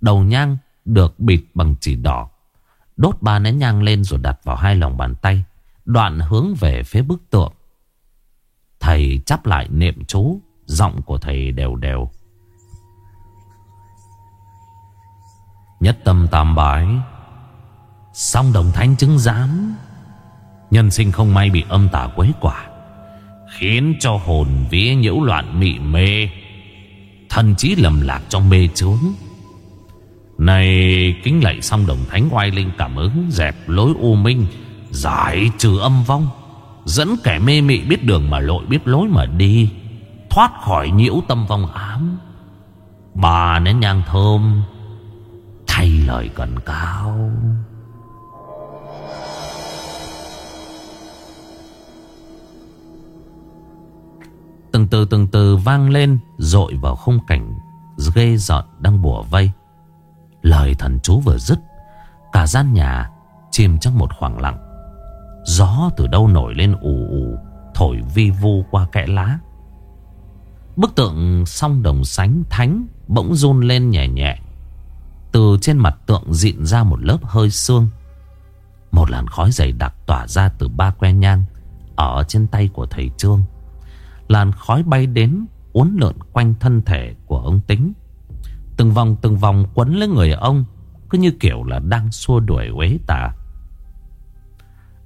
Đầu nhang được bịt bằng chỉ đỏ. Đốt ba nén nhang lên rồi đặt vào hai lòng bàn tay, đoạn hướng về phía bức tượng. Thầy chắp lại niệm chú, giọng của thầy đều đều. Nhất tâm tam bái Song đồng thanh chứng giám, Nhân sinh không may bị âm tà quấy quả, Khiến cho hồn vía nhiễu loạn mị mê, Thần trí lầm lạc trong mê chốn. Này, kính lạy song đồng thánh oai linh cảm ứng Dẹp lối u minh, Giải trừ âm vong, Dẫn kẻ mê mị biết đường mà lội biết lối mà đi, Thoát khỏi nhiễu tâm vong ám. Bà nén nhang thơm, thay lời cần cao. Từng từ từng từ vang lên Rội vào khung cảnh Ghê giận đang bùa vây. Lời thần chú vừa dứt, Cả gian nhà chìm trong một khoảng lặng. Gió từ đâu nổi lên ù ù, Thổi vi vu qua kẽ lá. Bức tượng song đồng sánh thánh Bỗng run lên nhẹ nhẹ. Từ trên mặt tượng dịn ra một lớp hơi xương. Một làn khói dày đặc tỏa ra từ ba que nhang Ở trên tay của thầy Trương. Làn khói bay đến uốn lượn quanh thân thể của ông Tính. Từng vòng từng vòng quấn lấy người ông, Cứ như kiểu là đang xua đuổi uế tà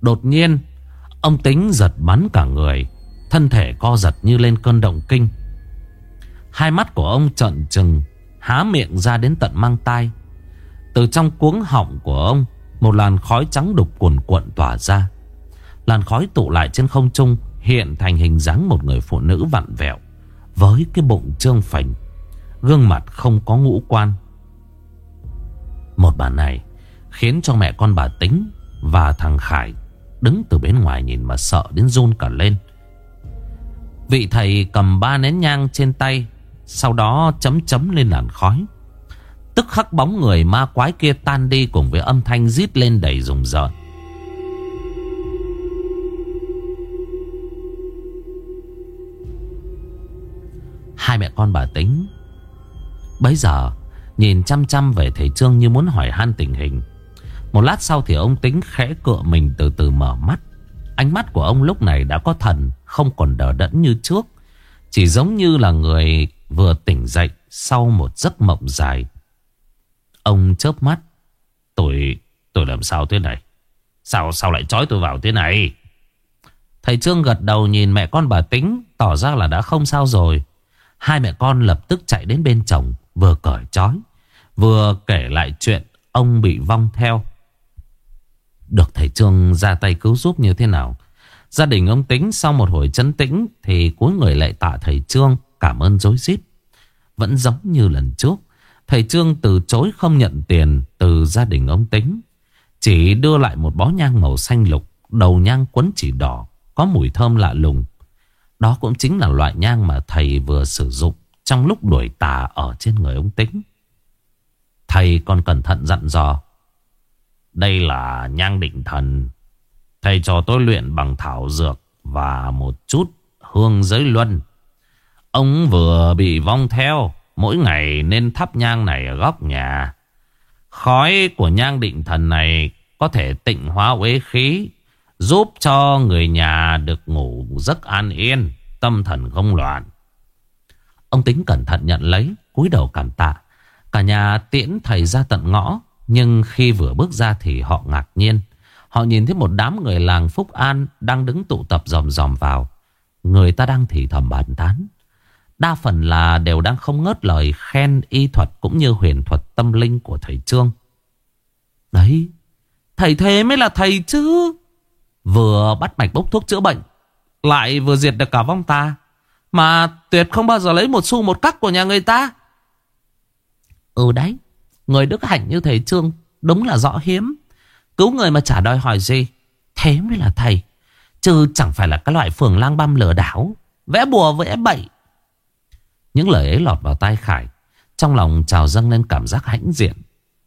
Đột nhiên, Ông Tính giật bắn cả người, Thân thể co giật như lên cơn động kinh. Hai mắt của ông trợn trừng, Há miệng ra đến tận mang tai. Từ trong cuống họng của ông, Một làn khói trắng đục cuồn cuộn tỏa ra. Làn khói tụ lại trên không trung Hiện thành hình dáng một người phụ nữ vặn vẹo, Với cái bụng trương phành, Gương mặt không có ngũ quan. Một bà này Khiến cho mẹ con bà Tính Và thằng Khải Đứng từ bên ngoài nhìn mà sợ đến run cả lên. Vị thầy cầm ba nén nhang trên tay, Sau đó chấm chấm lên làn khói. Tức khắc bóng người ma quái kia tan đi cùng với âm thanh rít lên đầy rùng rợn. Hai mẹ con bà tính Bấy giờ Nhìn chăm chăm về thầy Trương như muốn hỏi han tình hình Một lát sau thì ông tính khẽ cựa mình từ từ mở mắt Ánh mắt của ông lúc này đã có thần Không còn đờ đẫn như trước Chỉ giống như là người vừa tỉnh dậy Sau một giấc mộng dài Ông chớp mắt. Tôi, tôi làm sao thế này? Sao, sao lại trói tôi vào thế này? Thầy Trương gật đầu nhìn mẹ con bà Tính tỏ ra là đã không sao rồi. Hai mẹ con lập tức chạy đến bên chồng, vừa cởi trói, vừa kể lại chuyện ông bị vong theo. Được thầy Trương ra tay cứu giúp như thế nào? Gia đình ông Tính sau một hồi chấn tĩnh thì cuối người lại tạ thầy Trương cảm ơn dối rít Vẫn giống như lần trước. Thầy Trương từ chối không nhận tiền từ gia đình ông Tính. Chỉ đưa lại một bó nhang màu xanh lục, Đầu nhang quấn chỉ đỏ, Có mùi thơm lạ lùng đó cũng chính là loại nhang mà thầy vừa sử dụng Trong lúc đuổi tà ở trên người ông Tính Thầy còn cẩn thận dặn dò, Đây là nhang định thần. Thầy cho tôi luyện bằng thảo dược Và một chút hương giới luân. Ông vừa bị vong theo, Mỗi ngày nên thắp nhang này ở góc nhà. Khói của nhang định thần này Có thể tịnh hóa uế khí Giúp cho người nhà được ngủ giấc an yên Tâm thần không loạn. Ông tính cẩn thận nhận lấy cúi đầu cảm tạ. Cả nhà tiễn thầy ra tận ngõ Nhưng khi vừa bước ra thì họ ngạc nhiên. Họ nhìn thấy một đám người làng Phúc An Đang đứng tụ tập dòm dòm vào. Người ta đang thì thầm bàn tán. Đa phần là đều đang không ngớt lời khen y thuật cũng như huyền thuật tâm linh của thầy Trương. Đấy, thầy thế mới là thầy chứ. Vừa bắt mạch bốc thuốc chữa bệnh, lại vừa diệt được cả vong ta. Mà tuyệt không bao giờ lấy một xu một cắc của nhà người ta. Ừ đấy, người đức hạnh như thầy Trương đúng là rõ hiếm. Cứu người mà chả đòi hỏi gì, thế mới là thầy. Chứ chẳng phải là cái loại phường lang băm lừa đảo, vẽ bùa vẽ bậy những lời ấy lọt vào tai Khải Trong lòng trào dâng lên cảm giác hãnh diện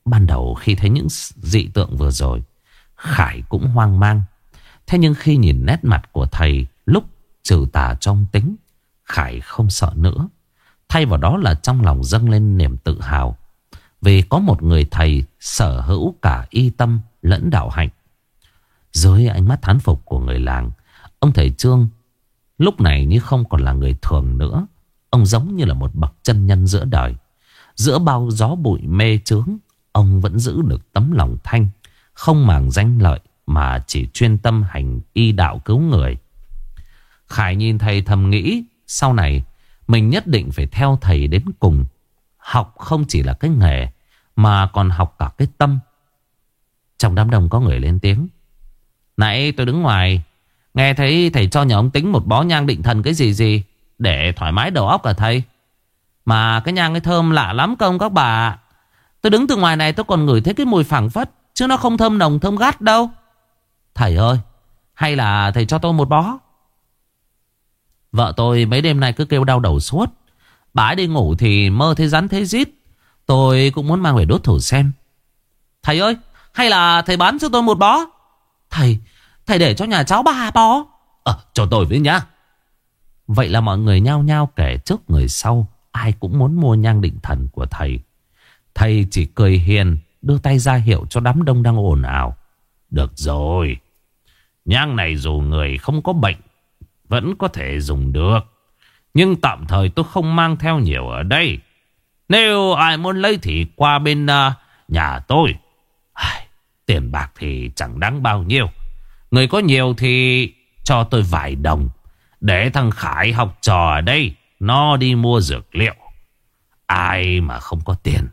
Ban đầu khi thấy những dị tượng vừa rồi Khải cũng hoang mang Thế nhưng khi nhìn nét mặt của thầy Lúc trừ tà trong tính Khải không sợ nữa. Thay vào đó là trong lòng dâng lên niềm tự hào. Vì có một người thầy sở hữu cả y tâm lẫn đạo hạnh. Dưới ánh mắt thán phục của người làng Ông thầy Trương lúc này như không còn là người thường nữa. Ông giống như là một bậc chân nhân giữa đời. Giữa bao gió bụi mê trướng, ông vẫn giữ được tấm lòng thanh, không màng danh lợi mà chỉ chuyên tâm hành y đạo cứu người. Khải nhìn thầy thầm nghĩ, sau này mình nhất định phải theo thầy đến cùng. Học không chỉ là cái nghề, mà còn học cả cái tâm. Trong đám đông có người lên tiếng. Nãy tôi đứng ngoài, nghe thấy thầy cho nhà ông tính một bó nhang định thần cái gì gì. Để thoải mái đầu óc cả thầy Mà cái nhang cái thơm lạ lắm công các bà Tôi đứng từ ngoài này tôi còn ngửi thấy cái mùi phảng phất Chứ nó không thơm nồng thơm gắt đâu Thầy ơi, Hay là thầy cho tôi một bó? Vợ tôi mấy đêm nay cứ kêu đau đầu suốt. Bà ấy đi ngủ thì mơ thấy rắn thấy rít. Tôi cũng muốn mang về đốt thử xem. Thầy ơi, Hay là thầy bán cho tôi một bó? Thầy Thầy để cho nhà cháu ba bó. Ờ cho tôi với nhá. Vậy là mọi người nhao nhao kể trước người sau. Ai cũng muốn mua nhang định thần của thầy. Thầy chỉ cười hiền, Đưa tay ra hiệu cho đám đông đang ồn ào. Được rồi. Nhang này dù người không có bệnh Vẫn có thể dùng được. Nhưng tạm thời tôi không mang theo nhiều ở đây. Nếu ai muốn lấy thì qua bên uh, nhà tôi. Ai, Tiền bạc thì chẳng đáng bao nhiêu. Người có nhiều thì cho tôi vài đồng để thằng Khải học trò ở đây Nó đi mua dược liệu. Ai mà không có tiền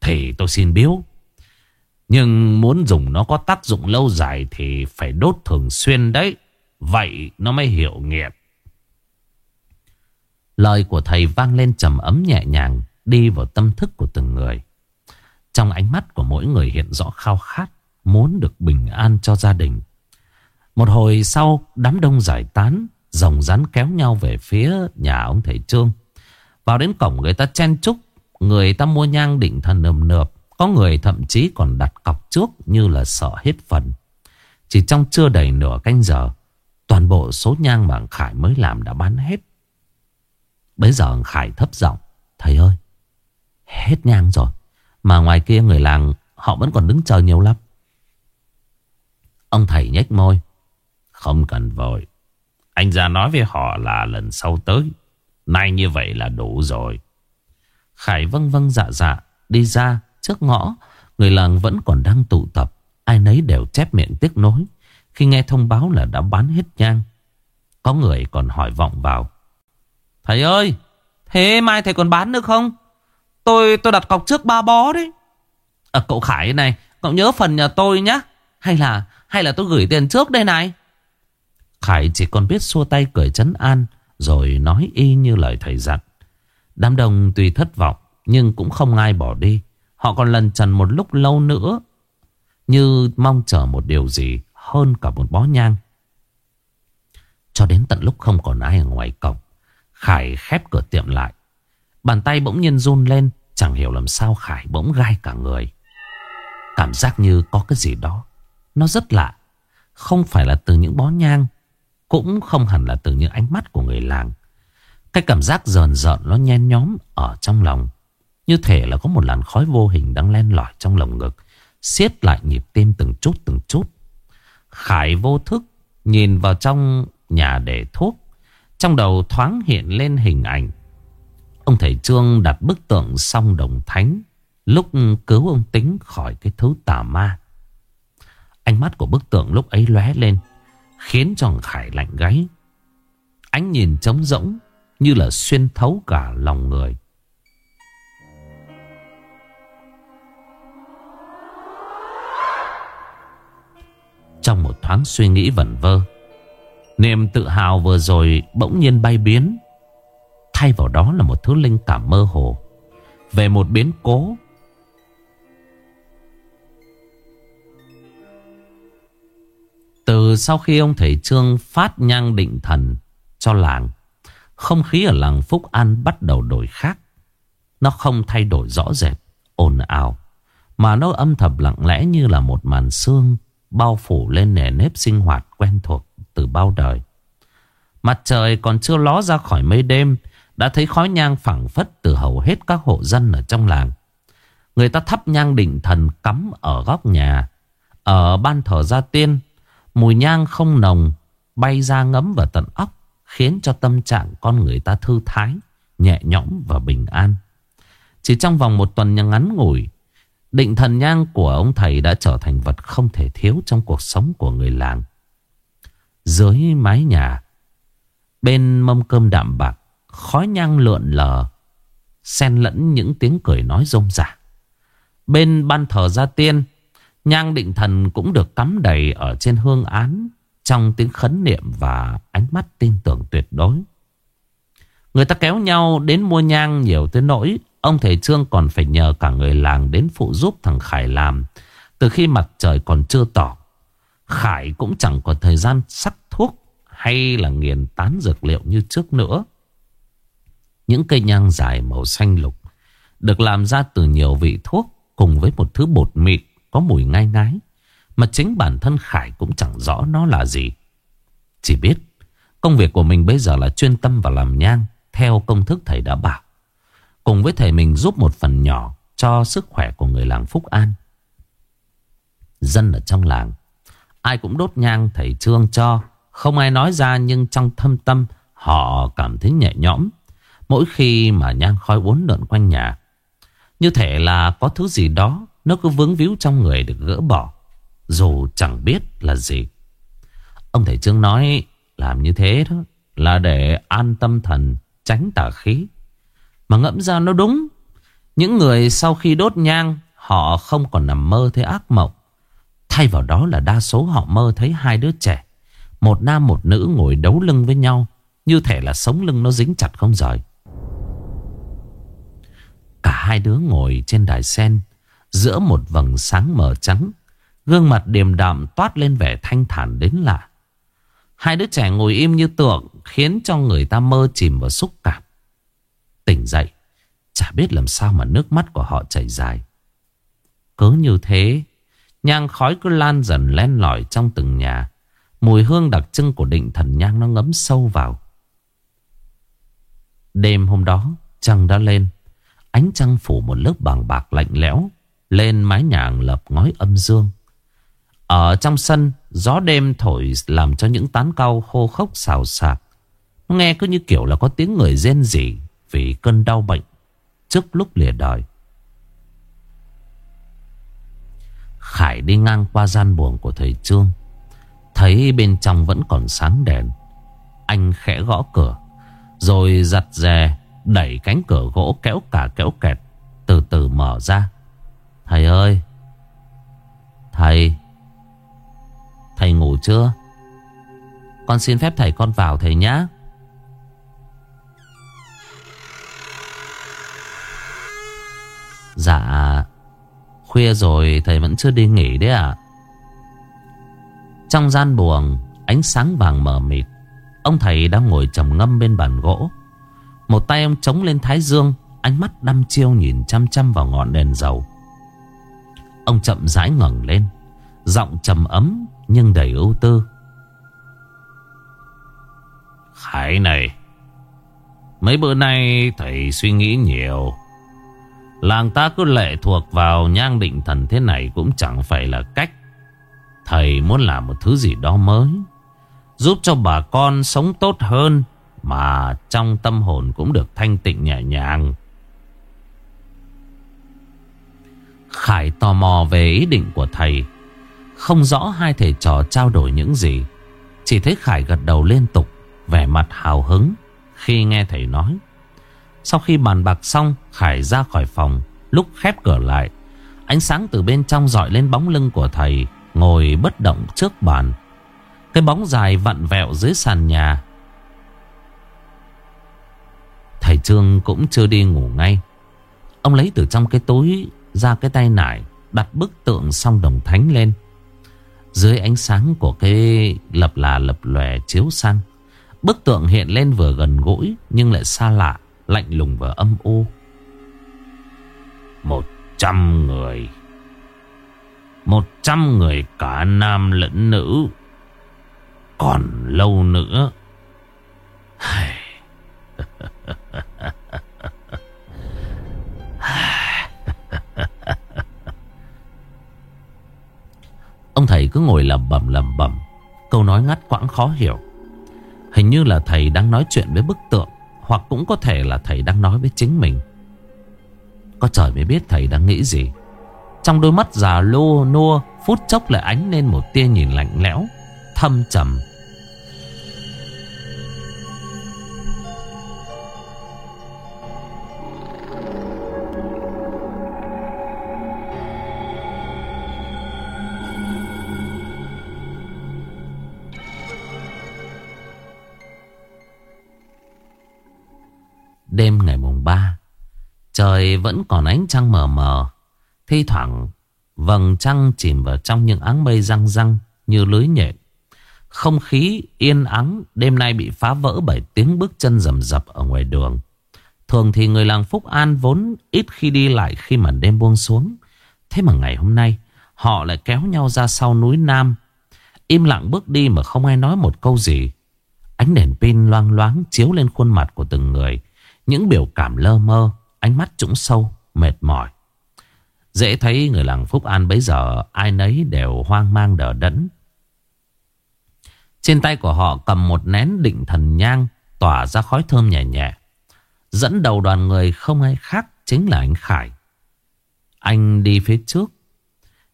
Thì tôi xin biếu. Nhưng muốn dùng nó có tác dụng lâu dài Thì phải đốt thường xuyên đấy. Vậy nó mới hiểu nghiệm. Lời của thầy vang lên trầm ấm nhẹ nhàng, Đi vào tâm thức của từng người. Trong ánh mắt của mỗi người hiện rõ khao khát, Muốn được bình an cho gia đình. Một hồi sau, đám đông giải tán dòng rắn kéo nhau về phía nhà ông thầy Trương. Vào đến cổng người ta chen chúc, Người ta mua nhang định thần nườm nượp. Có người thậm chí còn đặt cọc trước Như là sợ hết phần. Chỉ trong chưa đầy nửa canh giờ, Toàn bộ số nhang mà Khải mới làm đã bán hết. Bây giờ Khải thấp giọng, Thầy ơi, Hết nhang rồi. Mà ngoài kia người làng, Họ vẫn còn đứng chờ nhiều lắm. Ông thầy nhếch môi, Không cần vội. Anh ra nói với họ là lần sau tới. Nay như vậy là đủ rồi. Khải vâng vâng dạ dạ đi ra trước ngõ. Người làng vẫn còn đang tụ tập. Ai nấy đều chép miệng tiếc nối. Khi nghe thông báo là đã bán hết nhang. Có người còn hỏi vọng vào. Thầy ơi, thế mai thầy còn bán nữa không? Tôi tôi đặt cọc trước ba bó đấy. À, cậu Khải này, cậu nhớ phần nhà tôi nhá. Hay là hay là tôi gửi tiền trước đây này? Khải chỉ còn biết xua tay cười chấn an Rồi nói y như lời thầy dặn Đám đông tuy thất vọng Nhưng cũng không ai bỏ đi Họ còn lần trần một lúc lâu nữa, Như mong chờ một điều gì hơn cả một bó nhang. Cho đến tận lúc không còn ai ở ngoài cổng, Khải khép cửa tiệm lại. Bàn tay bỗng nhiên run lên, Chẳng hiểu làm sao Khải bỗng gai cả người. Cảm giác như có cái gì đó, Nó rất lạ. Không phải là từ những bó nhang, Cũng không hẳn là từ những ánh mắt của người làng. Cái cảm giác rờn rợn Nó nhen nhóm ở trong lòng. Như thể là có một làn khói vô hình Đang len lỏi trong lồng ngực, siết lại nhịp tim từng chút từng chút. Khải vô thức Nhìn vào trong nhà để thuốc, Trong đầu thoáng hiện lên hình ảnh. Ông thầy Trương đặt bức tượng song đồng thánh, Lúc cứu ông tính khỏi cái thứ tà ma. Ánh mắt của bức tượng lúc ấy lóe lên, Khiến cho Khải lạnh gáy. Ánh nhìn trống rỗng, Như là xuyên thấu cả lòng người. Trong một thoáng suy nghĩ vẩn vơ. Niềm tự hào vừa rồi bỗng nhiên bay biến. Thay vào đó là một thứ linh cảm mơ hồ. Về một biến cố. Từ sau khi ông thầy Trương phát nhang định thần cho làng Không khí ở làng Phúc An bắt đầu đổi khác. Nó không thay đổi rõ rệt, ồn ào Mà nó âm thầm lặng lẽ như là một màn xương Bao phủ lên nề nếp sinh hoạt quen thuộc từ bao đời. Mặt trời còn chưa ló ra khỏi mây đêm, Đã thấy khói nhang phẳng phất từ hầu hết các hộ dân ở trong làng. Người ta thắp nhang định thần cắm ở góc nhà. Ở ban thờ gia tiên, Mùi nhang không nồng, Bay ra ngấm vào tận óc, Khiến cho tâm trạng con người ta thư thái, Nhẹ nhõm và bình an. Chỉ trong vòng một tuần ngắn ngủi Định thần nhang của ông thầy đã trở thành vật không thể thiếu trong cuộc sống của người làng. Dưới mái nhà, bên mâm cơm đạm bạc, khói nhang lượn lờ, xen lẫn những tiếng cười nói rôm rả. Bên ban thờ gia tiên, nhang định thần cũng được cắm đầy ở trên hương án trong tiếng khấn niệm và ánh mắt tin tưởng tuyệt đối. Người ta kéo nhau đến mua nhang nhiều tới nỗi Ông thầy Trương còn phải nhờ cả người làng đến phụ giúp thằng Khải làm. Từ khi mặt trời còn chưa tỏ. Khải cũng chẳng có thời gian sắc thuốc hay là nghiền tán dược liệu như trước nữa. Những cây nhang dài màu xanh lục được làm ra từ nhiều vị thuốc cùng với một thứ bột mịn có mùi ngai ngái, mà chính bản thân Khải cũng chẳng rõ nó là gì. Chỉ biết công việc của mình bây giờ là chuyên tâm vào làm nhang theo công thức thầy đã bảo. Cùng với thầy mình giúp một phần nhỏ cho sức khỏe của người làng Phúc An. Dân ở trong làng, ai cũng đốt nhang thầy Trương cho. Không ai nói ra nhưng trong thâm tâm họ cảm thấy nhẹ nhõm. Mỗi khi mà nhang khói uốn lượn quanh nhà. Như thể là có thứ gì đó nó cứ vướng víu trong người được gỡ bỏ. Dù chẳng biết là gì. Ông thầy Trương nói làm như thế đó là để an tâm thần tránh tà khí. Mà ngẫm ra nó đúng. Những người sau khi đốt nhang, Họ không còn nằm mơ thấy ác mộng. Thay vào đó là đa số họ mơ thấy hai đứa trẻ. Một nam, một nữ ngồi đấu lưng với nhau, Như thể là sống lưng nó dính chặt không rời. Cả hai đứa ngồi trên đài sen, Giữa một vầng sáng mờ trắng, Gương mặt điềm đạm toát lên vẻ thanh thản đến lạ. Hai đứa trẻ ngồi im như tượng, Khiến cho người ta mơ chìm vào xúc cảm. Tỉnh dậy. Chả biết làm sao mà nước mắt của họ chảy dài. Cứ như thế, Nhang khói cứ lan dần len lỏi trong từng nhà. Mùi hương đặc trưng của định thần nhang nó ngấm sâu vào. Đêm hôm đó, Trăng đã lên. Ánh trăng phủ một lớp bằng bạc lạnh lẽo, Lên mái nhà lập ngói âm dương. Ở trong sân, Gió đêm thổi làm cho những tán cau khô khốc xào xạc. Nghe cứ như kiểu là có tiếng người rên rỉ vì cơn đau bệnh trước lúc lìa đời. Khải đi ngang qua gian buồng của thầy Trương. Thấy bên trong vẫn còn sáng đèn. Anh khẽ gõ cửa. Rồi giặt dè, đẩy cánh cửa gỗ kéo cả kéo kẹt. Từ từ mở ra. Thầy ơi! Thầy! Thầy ngủ chưa? Con xin phép thầy con vào thầy nhé. Dạ. Khuya rồi thầy vẫn chưa đi nghỉ đấy à Trong gian buồng, Ánh sáng vàng mờ mịt, Ông thầy đang ngồi trầm ngâm bên bàn gỗ. Một tay ông chống lên thái dương, Ánh mắt đăm chiêu nhìn chăm chăm vào ngọn đèn dầu. Ông chậm rãi ngẩng lên, Giọng trầm ấm nhưng đầy ưu tư. Khải này, Mấy bữa nay thầy suy nghĩ nhiều. Làng ta cứ lệ thuộc vào nhang định thần thế này cũng chẳng phải là cách. Thầy muốn làm một thứ gì đó mới, Giúp cho bà con sống tốt hơn Mà trong tâm hồn cũng được thanh tịnh nhẹ nhàng. Khải tò mò về ý định của thầy. Không rõ hai thầy trò trao đổi những gì, Chỉ thấy Khải gật đầu liên tục, Vẻ mặt hào hứng Khi nghe thầy nói. Sau khi bàn bạc xong, Khải ra khỏi phòng, Lúc khép cửa lại, Ánh sáng từ bên trong dọi lên bóng lưng của thầy, Ngồi bất động trước bàn. Cái bóng dài vặn vẹo dưới sàn nhà. Thầy Trương cũng chưa đi ngủ ngay. Ông lấy từ trong cái túi ra cái tay nải, Đặt bức tượng song đồng thánh lên. Dưới ánh sáng của cái lập là lập lòe chiếu sang, Bức tượng hiện lên vừa gần gũi Nhưng lại xa lạ. Lạnh lùng và âm u. Một trăm người. Một trăm người cả nam lẫn nữ. Còn lâu nữa. Ông thầy cứ ngồi lầm bầm lầm bầm. Câu nói ngắt quãng khó hiểu. Hình như là thầy đang nói chuyện với bức tượng. Hoặc cũng có thể là thầy đang nói với chính mình. Có trời mới biết thầy đang nghĩ gì. Trong đôi mắt già lô nua, Phút chốc lại ánh lên một tia nhìn lạnh lẽo, Thâm trầm vẫn còn ánh trăng mờ mờ Thi thoảng Vầng trăng chìm vào trong những áng mây răng răng Như lưới nhện Không khí yên ắng Đêm nay bị phá vỡ bởi tiếng bước chân rầm rập Ở ngoài đường Thường thì người làng Phúc An vốn ít khi đi lại khi màn đêm buông xuống. Thế mà ngày hôm nay, họ lại kéo nhau ra sau núi Nam. Im lặng bước đi mà không ai nói một câu gì. Ánh đèn pin loang loáng chiếu lên khuôn mặt của từng người. Những biểu cảm lơ mơ, ánh mắt trũng sâu, mệt mỏi. Dễ thấy người làng Phúc An bấy giờ ai nấy đều hoang mang đờ đẫn. Trên tay của họ cầm một nén định thần nhang tỏa ra khói thơm nhẹ nhẹ. Dẫn đầu đoàn người không ai khác chính là anh Khải. Anh đi phía trước.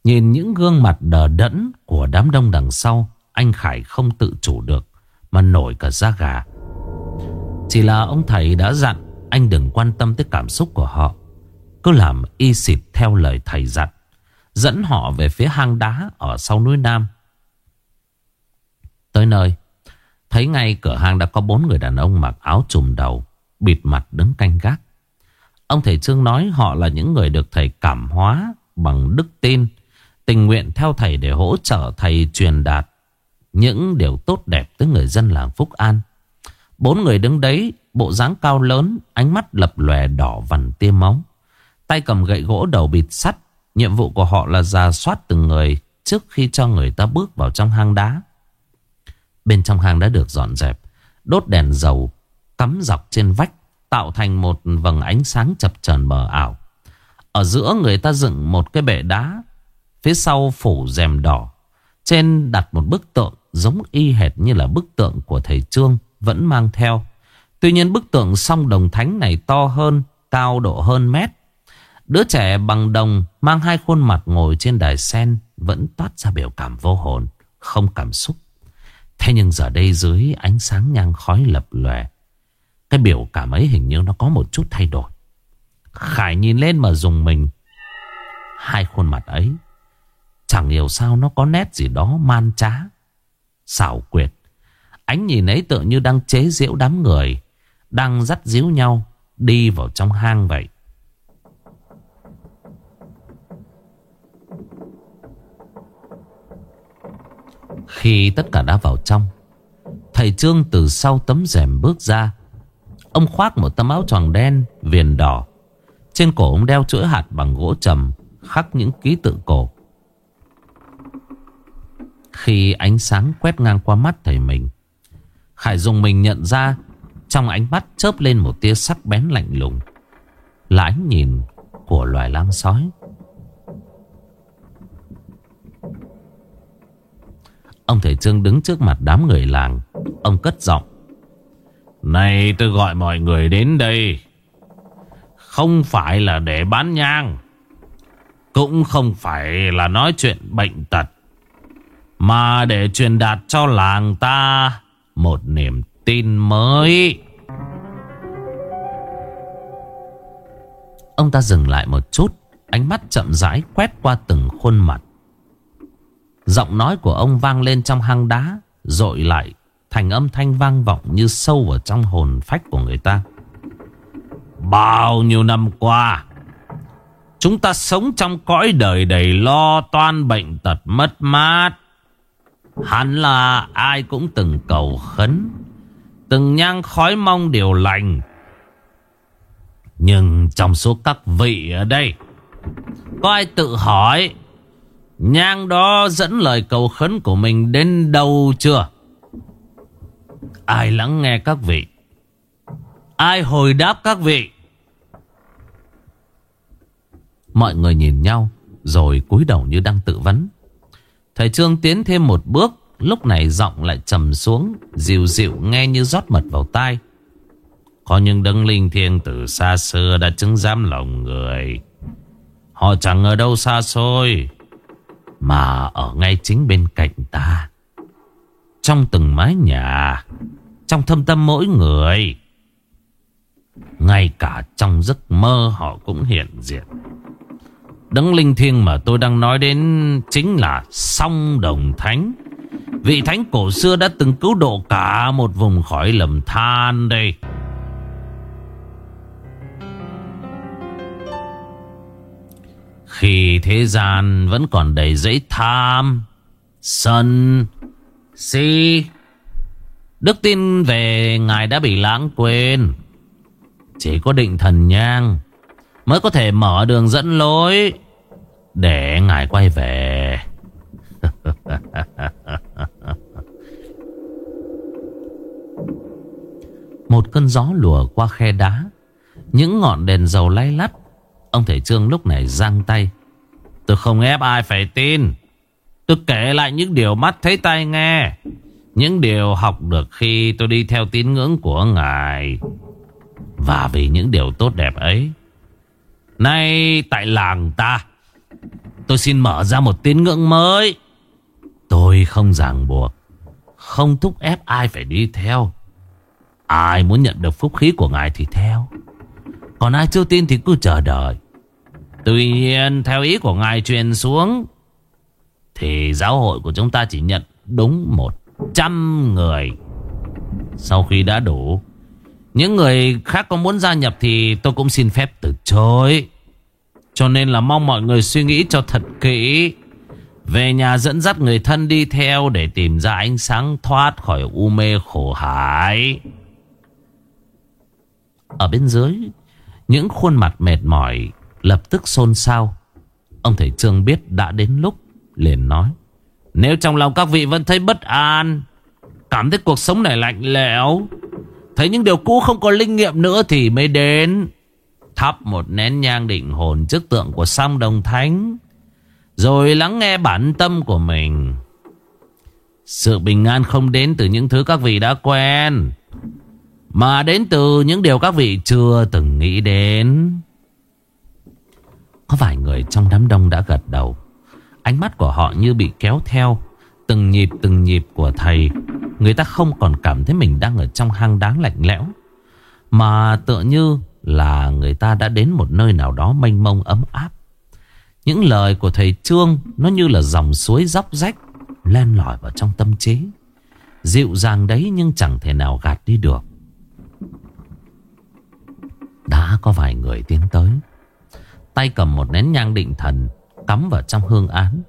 Nhìn những gương mặt đờ đẫn của đám đông đằng sau, anh Khải không tự chủ được mà nổi cả da gà. Chỉ là ông thầy đã dặn anh đừng quan tâm tới cảm xúc của họ. Cứ làm y xịt theo lời thầy dặn. Dẫn họ về phía hang đá ở sau núi Nam. Tới nơi, thấy ngay cửa hang đã có bốn người đàn ông mặc áo trùm đầu, bịt mặt đứng canh gác. Ông thầy Trương nói họ là những người được thầy cảm hóa bằng đức tin, tình nguyện theo thầy để hỗ trợ thầy truyền đạt những điều tốt đẹp tới người dân làng Phúc An. Bốn người đứng đấy, bộ dáng cao lớn, ánh mắt lập lòe đỏ vằn tia máu. Tay cầm gậy gỗ đầu bịt sắt, nhiệm vụ của họ là ra soát từng người trước khi cho người ta bước vào trong hang đá. Bên trong hang đã được dọn dẹp, đốt đèn dầu, cắm dọc trên vách, tạo thành một vầng ánh sáng chập chờn mờ ảo. Ở giữa người ta dựng một cái bệ đá, phía sau phủ rèm đỏ. Trên đặt một bức tượng giống y hệt như là bức tượng của thầy Trương vẫn mang theo. Tuy nhiên bức tượng song đồng thánh này to hơn, cao độ hơn mét. Đứa trẻ bằng đồng mang hai khuôn mặt ngồi trên đài sen vẫn toát ra biểu cảm vô hồn, không cảm xúc. Thế nhưng giờ đây dưới ánh sáng nhang khói lập lòe, cái biểu cảm ấy hình như nó có một chút thay đổi. Khải nhìn lên mà dùng mình. Hai khuôn mặt ấy, chẳng hiểu sao nó có nét gì đó man trá, xảo quyệt. Ánh nhìn ấy tựa như đang chế giễu đám người, Đang dắt díu nhau Đi vào trong hang vậy. Khi tất cả đã vào trong, Thầy Trương từ sau tấm rèm bước ra. Ông khoác một tấm áo choàng đen, Viền đỏ. Trên cổ ông đeo chuỗi hạt bằng gỗ trầm, Khắc những ký tự cổ. Khi ánh sáng quét ngang qua mắt thầy mình Khải dùng mình nhận ra, Trong ánh mắt chớp lên một tia sắc bén lạnh lùng. Là ánh nhìn của loài lang sói. Ông thầy Trương đứng trước mặt đám người làng. Ông cất giọng. Này, tôi gọi mọi người đến đây. Không phải là để bán nhang. Cũng không phải là nói chuyện bệnh tật. Mà để truyền đạt cho làng ta một niềm tin mới. Ông ta dừng lại một chút, Ánh mắt chậm rãi quét qua từng khuôn mặt. Giọng nói của ông vang lên trong hang đá Rồi lại thành âm thanh vang vọng như sâu vào trong hồn phách của người ta. Bao nhiêu năm qua, Chúng ta sống trong cõi đời đầy lo toan bệnh tật mất mát. Hẳn là ai cũng từng cầu khấn, Từng nhang khói mong điều lành Nhưng trong số các vị ở đây, Có ai tự hỏi, Nhang đó dẫn lời cầu khấn của mình đến đâu chưa? Ai lắng nghe các vị? Ai hồi đáp các vị? Mọi người nhìn nhau, rồi cúi đầu như đang tự vấn. Thầy Trương tiến thêm một bước, lúc này giọng lại trầm xuống, dịu dịu nghe như rót mật vào tai. Có những đấng linh thiêng từ xa xưa đã chứng giám lòng người. Họ chẳng ở đâu xa xôi, mà ở ngay chính bên cạnh ta Trong từng mái nhà Trong thâm tâm mỗi người Ngay cả trong giấc mơ họ cũng hiện diện Đấng linh thiêng mà tôi đang nói đến Chính là song đồng thánh Vị thánh cổ xưa đã từng cứu độ cả một vùng khỏi lầm than đây Khi thế gian vẫn còn đầy dẫy tham, sân, si. Đức tin về Ngài đã bị lãng quên. Chỉ có định thần nhang mới có thể mở đường dẫn lối để Ngài quay về. Một cơn gió lùa qua khe đá. Những ngọn đèn dầu lay lắt. Ông thầy Trương lúc này giang tay. Tôi không ép ai phải tin. Tôi kể lại những điều mắt thấy tai nghe. Những điều học được khi tôi đi theo tín ngưỡng của Ngài. Và vì những điều tốt đẹp ấy, Nay tại làng ta Tôi xin mở ra một tín ngưỡng mới. Tôi không ràng buộc, Không thúc ép ai phải đi theo. Ai muốn nhận được phúc khí của Ngài thì theo. Còn ai chưa tin thì cứ chờ đợi. Tuy nhiên, theo ý của ngài truyền xuống, Thì giáo hội của chúng ta chỉ nhận đúng 100 người. Sau khi đã đủ, Những người khác có muốn gia nhập thì tôi cũng xin phép từ chối. Cho nên là mong mọi người suy nghĩ cho thật kỹ. Về nhà dẫn dắt người thân đi theo để tìm ra ánh sáng thoát khỏi u mê khổ hải Ở bên dưới, Những khuôn mặt mệt mỏi Lập tức xôn xao. Ông thầy Trương biết đã đến lúc, Liền nói, Nếu trong lòng các vị vẫn thấy bất an, Cảm thấy cuộc sống này lạnh lẽo, Thấy những điều cũ không có linh nghiệm nữa Thì mới đến. Thắp một nén nhang định hồn trước tượng của song đồng thánh, Rồi lắng nghe bản tâm của mình. Sự bình an không đến từ những thứ các vị đã quen, Mà đến từ những điều các vị chưa từng nghĩ đến. Có vài người trong đám đông đã gật đầu. Ánh mắt của họ như bị kéo theo, Từng nhịp từng nhịp của thầy. Người ta không còn cảm thấy mình đang ở trong hang đá lạnh lẽo, Mà tựa như là người ta đã đến một nơi nào đó mênh mông ấm áp. Những lời của thầy Trương, Nó như là dòng suối dốc rách, Len lỏi vào trong tâm trí. Dịu dàng đấy nhưng chẳng thể nào gạt đi được. Đã có vài người tiến tới. Tay cầm một nén nhang định thần, Cắm vào trong hương án.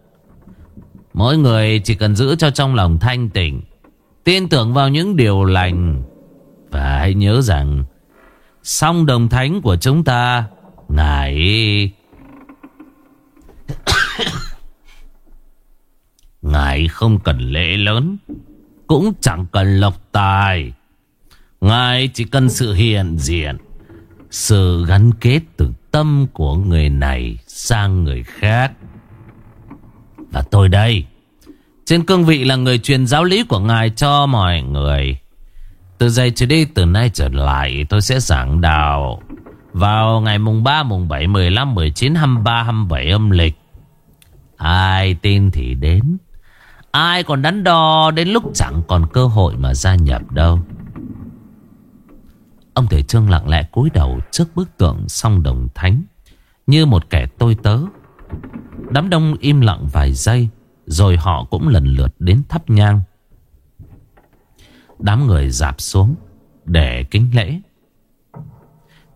Mỗi người chỉ cần giữ cho trong lòng thanh tịnh, Tin tưởng vào những điều lành Và hãy nhớ rằng Song đồng thánh của chúng ta. Ngài Ngài không cần lễ lớn, Cũng chẳng cần lộc tài. Ngài chỉ cần sự hiện diện, Sự gắn kết từ tâm của người này sang người khác. Và tôi đây, Trên cương vị là người truyền giáo lý của Ngài cho mọi người. Từ giờ trở đi từ nay trở lại tôi sẽ giảng đạo. Vào ngày mùng 3, mùng 7, 15, 19, 23, 27 âm lịch Ai tin thì đến. Ai còn đắn đo đến lúc chẳng còn cơ hội mà gia nhập đâu. Ông thầy Trương lặng lẽ cúi đầu trước bức tượng song đồng thánh Như một kẻ tôi tớ. Đám đông im lặng vài giây Rồi họ cũng lần lượt đến thắp nhang. Đám người dạp xuống Để kính lễ.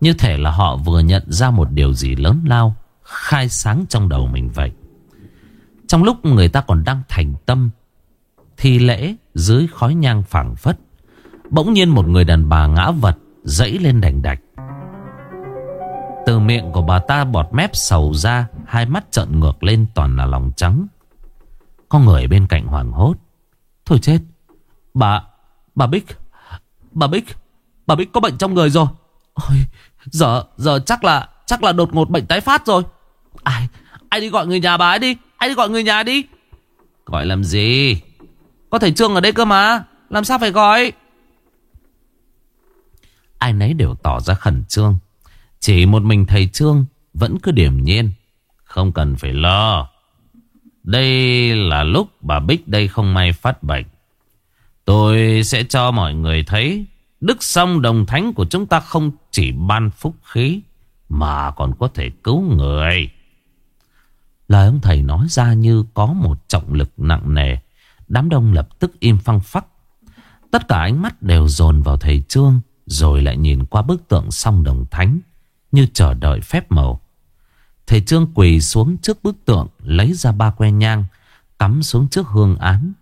Như thể là họ vừa nhận ra một điều gì lớn lao, Khai sáng trong đầu mình vậy. Trong lúc người ta còn đang thành tâm, Thi lễ dưới khói nhang phảng phất, Bỗng nhiên một người đàn bà ngã vật, Dẫy lên đành đạch. Từ miệng của bà ta bọt mép sầu ra, Hai mắt trợn ngược lên toàn là lòng trắng. Có người bên cạnh hoảng hốt. Thôi chết, Bà Bà Bích Bà Bích Bà Bích có bệnh trong người rồi. Ôi, Giờ giờ chắc là Chắc là đột ngột bệnh tái phát rồi. Ai Ai đi gọi người nhà bà ấy đi Ai đi gọi người nhà đi. Gọi làm gì? Có thầy Trương ở đây cơ mà Làm sao phải gọi? Ai nấy đều tỏ ra khẩn trương. Chỉ một mình thầy Trương Vẫn cứ điềm nhiên Không cần phải lo. Đây là lúc bà Bích đây không may phát bệnh. Tôi sẽ cho mọi người thấy, Đức song đồng thánh của chúng ta không chỉ ban phúc khí, Mà còn có thể cứu người. Lời ông thầy nói ra như có một trọng lực nặng nề. Đám đông lập tức im phăng phắc. Tất cả ánh mắt đều dồn vào thầy Trương, rồi lại nhìn qua bức tượng song đồng thánh, Như chờ đợi phép màu. Thầy Trương quỳ xuống trước bức tượng, Lấy ra ba que nhang, Cắm xuống trước hương án.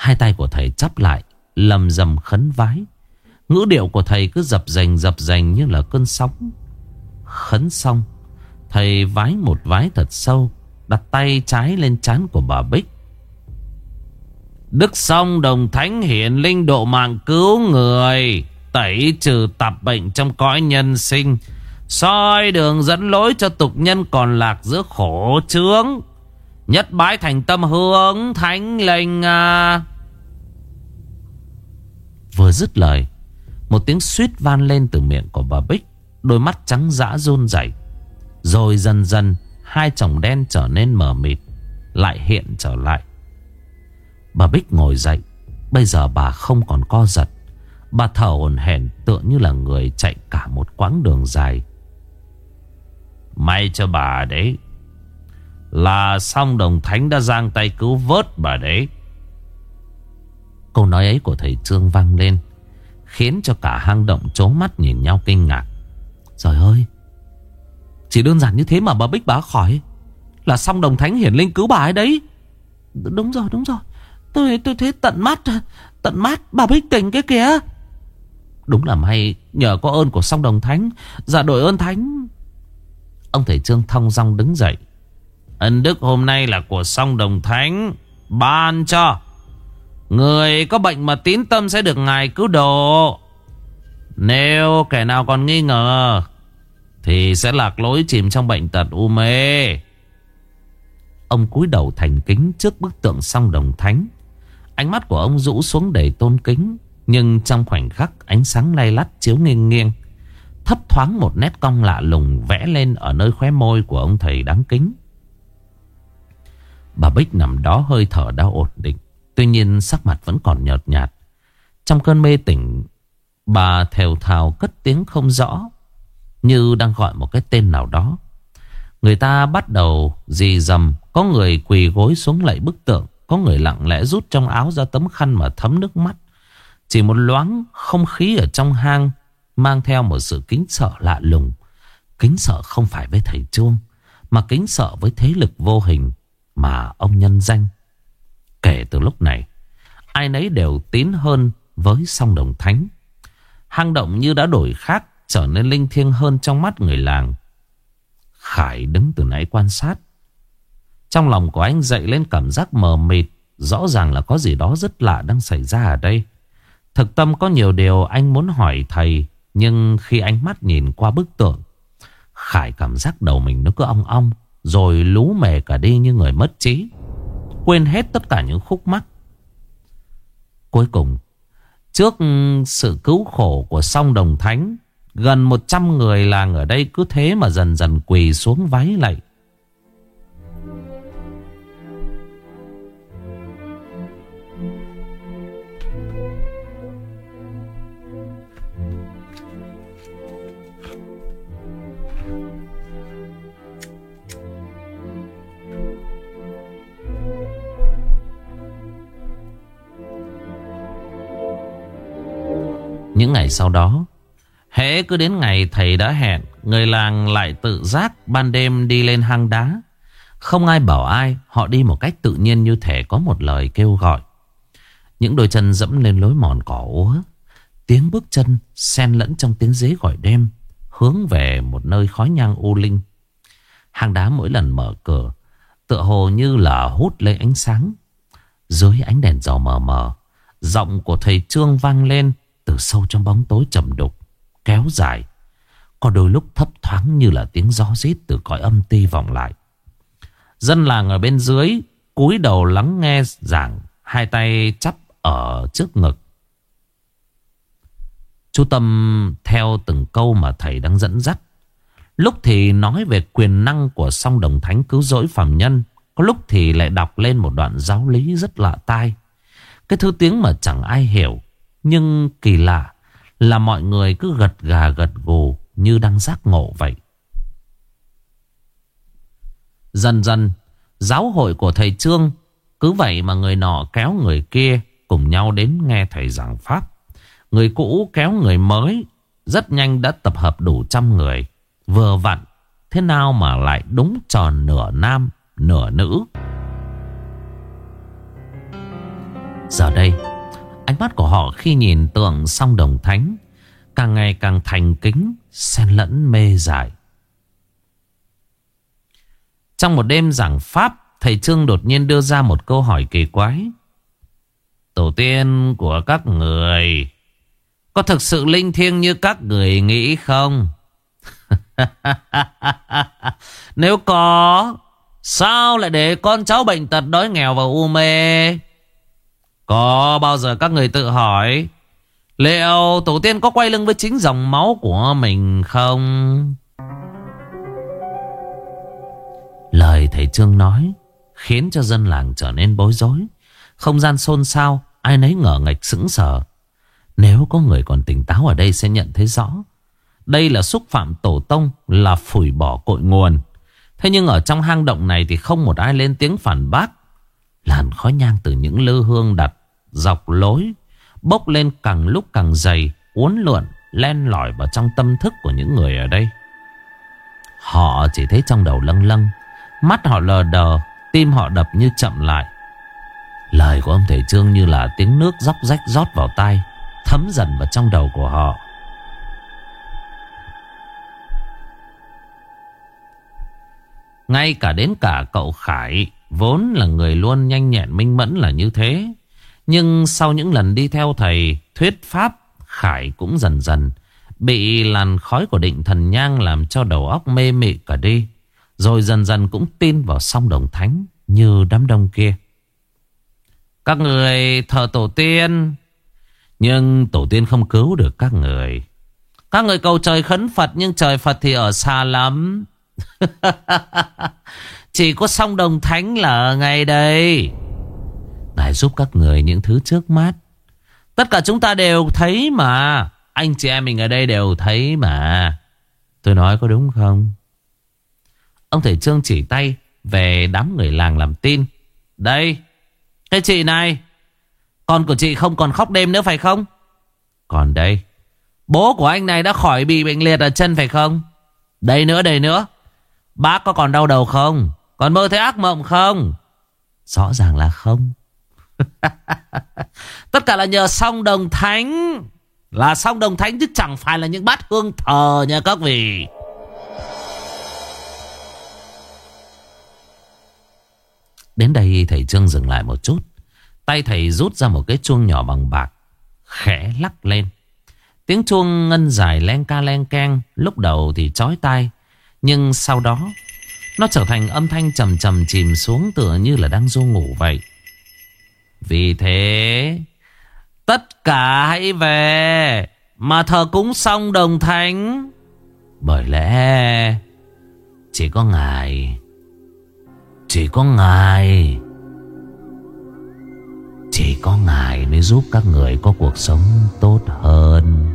Hai tay của thầy chắp lại, Lầm dầm khấn vái Ngữ điệu của thầy cứ dập dành dập dành như là cơn sóng Khấn xong, Thầy vái một vái thật sâu, Đặt tay trái lên trán của bà Bích Đức song đồng thánh hiện linh độ mạng cứu người, Tẩy trừ tạp bệnh trong cõi nhân sinh, soi đường dẫn lối cho tục nhân còn lạc giữa khổ chướng Nhất bái thành tâm hướng thánh Linh. à. Vừa dứt lời, Một tiếng suýt van lên từ miệng của bà Bích, Đôi mắt trắng dã run rẩy Rồi dần dần, Hai chồng đen trở nên mờ mịt, Lại hiện trở lại Bà Bích ngồi dậy, Bây giờ bà không còn co giật Bà thở hồn hển tựa như là người chạy cả một quãng đường dài. May cho bà đấy. Là song đồng thánh đã giang tay cứu vớt bà đấy. Câu nói ấy của thầy Trương vang lên. Khiến cho cả hang động chố mắt nhìn nhau kinh ngạc. Trời ơi. Chỉ đơn giản như thế mà bà Bích bà khỏi. Là song đồng thánh hiển linh cứu bà ấy đấy. Đúng rồi đúng rồi. Tôi tôi thấy tận mắt Tận mắt bà Bích tỉnh cái kìa Đúng là may Nhờ có ơn của song đồng thánh Dạ đổi ơn thánh Ông thầy Trương thong dong đứng dậy Ân đức hôm nay là của song đồng thánh, Ban cho Người có bệnh mà tín tâm sẽ được ngài cứu độ. Nếu kẻ nào còn nghi ngờ, Thì sẽ lạc lối chìm trong bệnh tật u mê. Ông cúi đầu thành kính trước bức tượng song đồng thánh. Ánh mắt của ông rũ xuống đầy tôn kính, nhưng trong khoảnh khắc ánh sáng lay lắt chiếu nghiêng nghiêng, Thấp thoáng một nét cong lạ lùng vẽ lên ở nơi khóe môi của ông thầy đáng kính. Bà Bích nằm đó hơi thở đã ổn định. Tuy nhiên sắc mặt vẫn còn nhợt nhạt Trong cơn mê tỉnh Bà thều thào cất tiếng không rõ Như đang gọi một cái tên nào đó Người ta bắt đầu dì dầm Có người quỳ gối xuống lạy bức tượng Có người lặng lẽ rút trong áo ra tấm khăn mà thấm nước mắt chỉ một loáng không khí ở trong hang mang theo một sự kính sợ lạ lùng. Kính sợ không phải với thầy Chuông, mà kính sợ với thế lực vô hình mà ông nhân danh. Kể từ lúc này, Ai nấy đều tín hơn với song đồng thánh. Hang động như đã đổi khác, Trở nên linh thiêng hơn trong mắt người làng. Khải đứng từ nãy quan sát. Trong lòng của anh dậy lên cảm giác mờ mịt, Rõ ràng là có gì đó rất lạ đang xảy ra ở đây. Thực tâm có nhiều điều anh muốn hỏi thầy, Nhưng khi ánh mắt nhìn qua bức tượng, Khải cảm giác đầu mình nó cứ ong ong, Rồi lú mề cả đi như người mất trí. Quên hết tất cả những khúc mắc. Cuối cùng, Trước sự cứu khổ của song đồng thánh, Gần 100 người làng ở đây cứ thế mà dần dần quỳ xuống váy lạy. Những ngày sau đó. Hễ cứ đến ngày thầy đã hẹn, Người làng lại tự giác Ban đêm đi lên hang đá. Không ai bảo ai, Họ đi một cách tự nhiên như thể có một lời kêu gọi. Những đôi chân dẫm lên lối mòn cỏ úa. Tiếng bước chân xen lẫn trong tiếng dế gọi đêm, Hướng về một nơi khói nhang u linh. Hang đá mỗi lần mở cửa, Tựa hồ như là hút lấy ánh sáng. Dưới ánh đèn dầu mờ mờ, Giọng của thầy Trương vang lên từ sâu trong bóng tối trầm đục, Kéo dài. Có đôi lúc thấp thoáng như là tiếng gió rít Từ cõi âm ti vọng lại. Dân làng ở bên dưới cúi đầu lắng nghe giảng, Hai tay chắp ở trước ngực. Chú Tâm theo từng câu mà thầy đang dẫn dắt. Lúc thì nói về quyền năng của song đồng thánh cứu rỗi phàm nhân, Có lúc thì lại đọc lên một đoạn giáo lý rất lạ tai. Cái thứ tiếng mà chẳng ai hiểu nhưng kỳ lạ là mọi người cứ gật gà gật gù như đang giác ngộ vậy. Dần dần, giáo hội của thầy Trương cứ vậy mà người nọ kéo người kia cùng nhau đến nghe thầy giảng Pháp. Người cũ kéo người mới, rất nhanh đã tập hợp đủ trăm người. Vừa vặn, thế nào mà lại đúng tròn nửa nam, nửa nữ. Giờ đây, Ánh mắt của họ khi nhìn tượng song đồng thánh Càng ngày càng thành kính, Xen lẫn mê dại. Trong một đêm giảng Pháp, Thầy Trương đột nhiên đưa ra một câu hỏi kỳ quái. Tổ tiên của các người, Có thực sự linh thiêng như các người nghĩ không? Nếu có, Sao lại để con cháu bệnh tật đói nghèo và u mê? Có bao giờ các người tự hỏi, Liệu tổ tiên có quay lưng với chính dòng máu của mình không? Lời thầy Trương nói Khiến cho dân làng trở nên bối rối. Không gian xôn xao, Ai nấy ngờ ngạch sững sờ. Nếu có người còn tỉnh táo ở đây sẽ nhận thấy rõ. Đây là xúc phạm tổ tông, Là phủi bỏ cội nguồn. Thế nhưng ở trong hang động này Thì không một ai lên tiếng phản bác. Làn khói nhang từ những lư hương đặt dọc lối bốc lên càng lúc càng dày, uốn lượn, len lỏi vào trong tâm thức của những người ở đây. Họ chỉ thấy trong đầu lâng lâng, mắt họ lờ đờ, tim họ đập như chậm lại. Lời của ông thầy Trương như là tiếng nước róc rách rót vào tai, thấm dần vào trong đầu của họ. Ngay cả đến cả cậu Khải Vốn là người luôn nhanh nhẹn minh mẫn là như thế nhưng sau những lần đi theo thầy thuyết pháp, Khải cũng dần dần bị làn khói của định thần nhang làm cho đầu óc mê mị cả đi. Rồi dần dần cũng tin vào song đồng thánh như đám đông kia. Các người thờ tổ tiên, nhưng tổ tiên không cứu được các người. Các người cầu trời khấn Phật nhưng trời Phật thì ở xa lắm. Chỉ có song đồng thánh là ở ngay đây tài giúp các người những thứ trước mắt. Tất cả chúng ta đều thấy mà. Anh chị em mình ở đây đều thấy mà. Tôi nói có đúng không? Ông thầy Trương chỉ tay Về đám người làng làm tin. Đây, Cái chị này. Con của chị không còn khóc đêm nữa phải không? Còn đây, Bố của anh này đã khỏi bị bệnh liệt ở chân phải không? Đây nữa đây nữa. Bác có còn đau đầu không? Còn mơ thấy ác mộng không? Rõ ràng là không. Tất cả là nhờ song đồng thánh. Là song đồng thánh chứ chẳng phải là những bát hương thờ nha các vị. Đến đây thầy Trương dừng lại một chút. Tay thầy rút ra một cái chuông nhỏ bằng bạc, Khẽ lắc lên. Tiếng chuông ngân dài len ca len keng, Lúc đầu thì chói tai, Nhưng sau đó, Nó trở thành âm thanh trầm trầm chìm xuống Tựa như là đang du ngủ vậy. Vì thế, Tất cả hãy về, Mà thờ cúng xong đồng thánh. Bởi lẽ, Chỉ có Ngài, Chỉ có Ngài, Chỉ có Ngài mới giúp các người có cuộc sống tốt hơn.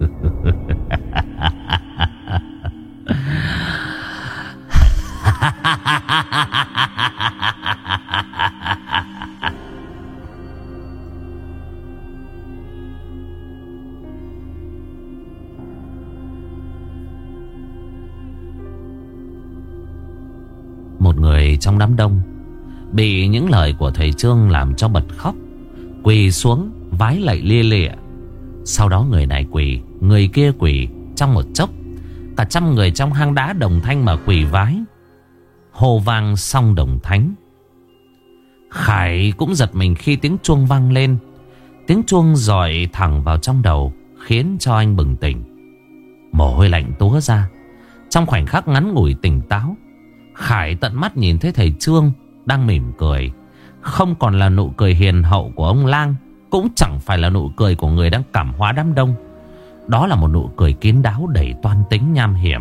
Một người trong đám đông. Bị những lời của thầy Trương làm cho bật khóc, Quỳ xuống vái lạy lia lịa. Sau đó người này quỳ, Người kia quỳ, Trong một chốc, Cả trăm người trong hang đá đồng thanh mà quỳ vái. Hồ vang song đồng thánh. Khải cũng giật mình khi tiếng chuông vang lên. Tiếng chuông dọi thẳng vào trong đầu, Khiến cho anh bừng tỉnh. Mồ hôi lạnh túa ra. Trong khoảnh khắc ngắn ngủi tỉnh táo Khải tận mắt nhìn thấy thầy Trương Đang mỉm cười. Không còn là nụ cười hiền hậu của ông Lang, Cũng chẳng phải là nụ cười của người đang cảm hóa đám đông. Đó là một nụ cười kín đáo đầy toan tính nham hiểm.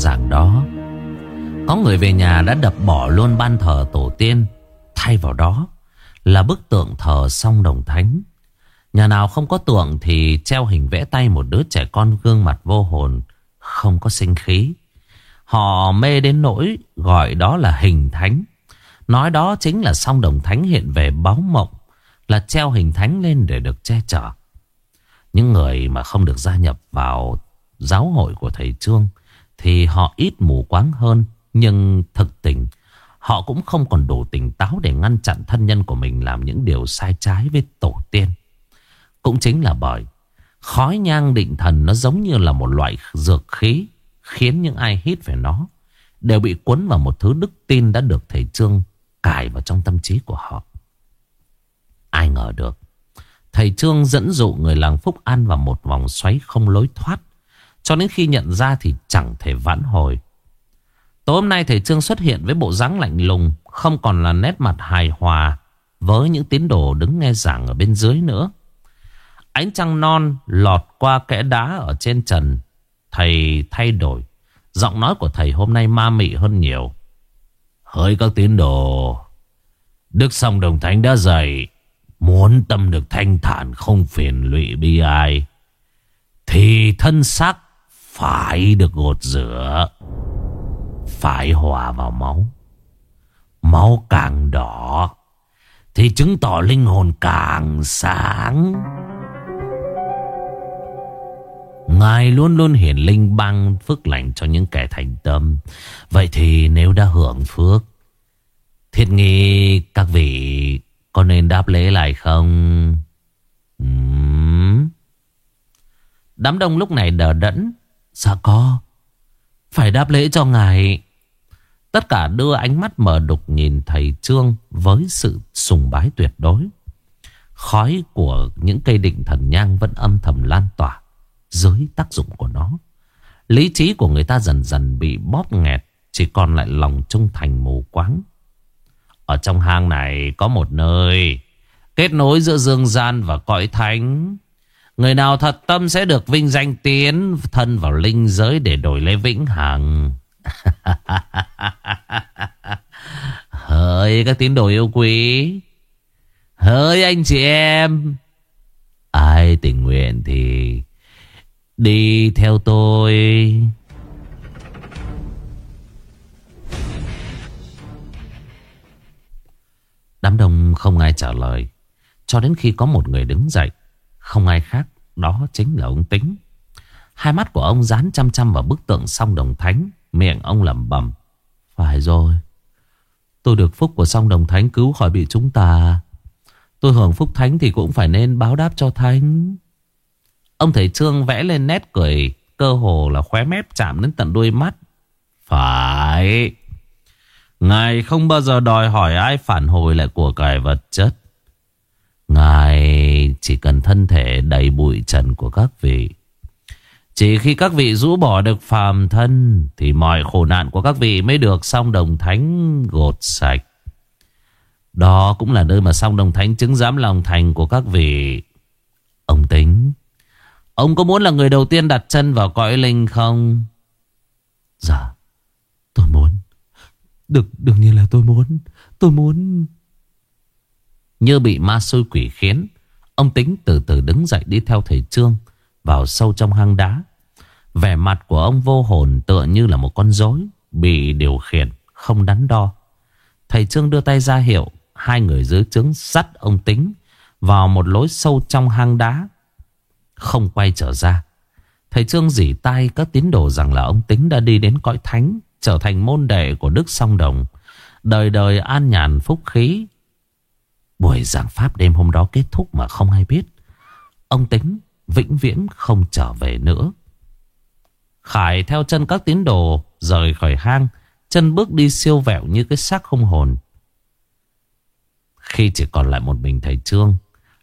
Giảng đó. Có người về nhà đã đập bỏ luôn ban thờ tổ tiên. Thay vào đó Là bức tượng thờ song đồng thánh. Nhà nào không có tượng Thì treo hình vẽ tay một đứa trẻ con gương mặt vô hồn, Không có sinh khí. Họ mê đến nỗi Gọi đó là hình thánh. Nói đó chính là song đồng thánh hiện về báo mộng, Là treo hình thánh lên để được che chở. Những người mà không được gia nhập vào giáo hội của thầy Trương thì họ ít mù quáng hơn. Nhưng thực tình, họ cũng không còn đủ tỉnh táo để ngăn chặn thân nhân của mình làm những điều sai trái với tổ tiên. Cũng chính là bởi khói nhang định thần nó giống như là một loại dược khí, khiến những ai hít về nó đều bị cuốn vào một thứ đức tin đã được thầy Trương cài vào trong tâm trí của họ. Ai ngờ được, Thầy Trương dẫn dụ người làng Phúc An vào một vòng xoáy không lối thoát cho đến khi nhận ra thì chẳng thể vãn hồi. Tối hôm nay thầy Trương xuất hiện với bộ dáng lạnh lùng, Không còn là nét mặt hài hòa Với những tín đồ đứng nghe giảng ở bên dưới nữa. Ánh trăng non lọt qua kẽ đá ở trên trần. Thầy thay đổi. Giọng nói của thầy hôm nay ma mị hơn nhiều. Hỡi các tín đồ, Đức song đồng thánh đã dạy, Muốn tâm được thanh thản không phiền lụy bi ai, Thì thân xác phải được gột rửa, Phải hòa vào máu Máu càng đỏ Thì chứng tỏ linh hồn càng sáng Ngài luôn luôn hiển linh băng phước lành cho những kẻ thành tâm Vậy thì nếu đã hưởng phước, Thiết nghi các vị có nên đáp lễ lại không? Uhm. Đám đông lúc này đờ đẫn Dạ có. Phải đáp lễ cho ngài. Tất cả đưa ánh mắt mở đục nhìn thầy Trương Với sự sùng bái tuyệt đối. Khói của những cây định thần nhang Vẫn âm thầm lan tỏa Dưới tác dụng của nó. Lý trí của người ta dần dần bị bóp nghẹt, Chỉ còn lại lòng trung thành mù quáng. Ở trong hang này có một nơi Kết nối giữa dương gian và cõi thánh. Người nào thật tâm sẽ được vinh danh tiến thân vào linh giới để đổi lấy vĩnh hằng. Hỡi các tín đồ yêu quý. Hỡi anh chị em Ai tình nguyện thì Đi theo tôi Đám đông không ai trả lời Cho đến khi có một người đứng dậy, Không ai khác đó chính là ông Tính. Hai mắt của ông dán chăm chăm vào bức tượng song đồng thánh, Miệng ông lẩm bẩm, Phải rồi, Tôi được phúc của song đồng thánh cứu khỏi bị chúng ta. Tôi hưởng phúc thánh thì cũng phải nên báo đáp cho thánh. Ông thầy Trương vẽ lên nét cười Cơ hồ là khóe mép chạm đến tận đuôi mắt. Phải, Ngài không bao giờ đòi hỏi ai phản hồi lại của cải vật chất. Ngài chỉ cần thân thể đầy bụi trần của các vị. Chỉ khi các vị rũ bỏ được phàm thân Thì mọi khổ nạn của các vị mới được song đồng thánh gột sạch. Đó cũng là nơi mà song đồng thánh chứng giám lòng thành của các vị. Ông tính Ông có muốn là người đầu tiên đặt chân vào cõi linh không? Dạ Tôi muốn. Được, Đương nhiên là tôi muốn. Tôi muốn như bị ma xui quỷ khiến. Ông tính từ từ đứng dậy đi theo thầy Trương Vào sâu trong hang đá. Vẻ mặt của ông vô hồn tựa như là một con rối Bị điều khiển, Không đắn đo. Thầy Trương đưa tay ra hiệu Hai người dưới trướng sắt ông tính Vào một lối sâu trong hang đá, không quay trở ra. Thầy Trương dỉ tay các tín đồ rằng là ông Tính đã đi đến cõi thánh, Trở thành môn đệ của Đức Song Đồng. Đời đời an nhàn phúc khí Buổi giảng pháp đêm hôm đó kết thúc mà không ai biết Ông Tính vĩnh viễn không trở về nữa Khải theo chân các tín đồ rời khỏi hang, Chân bước đi siêu vẹo như cái xác không hồn Khi chỉ còn lại một mình thầy Trương,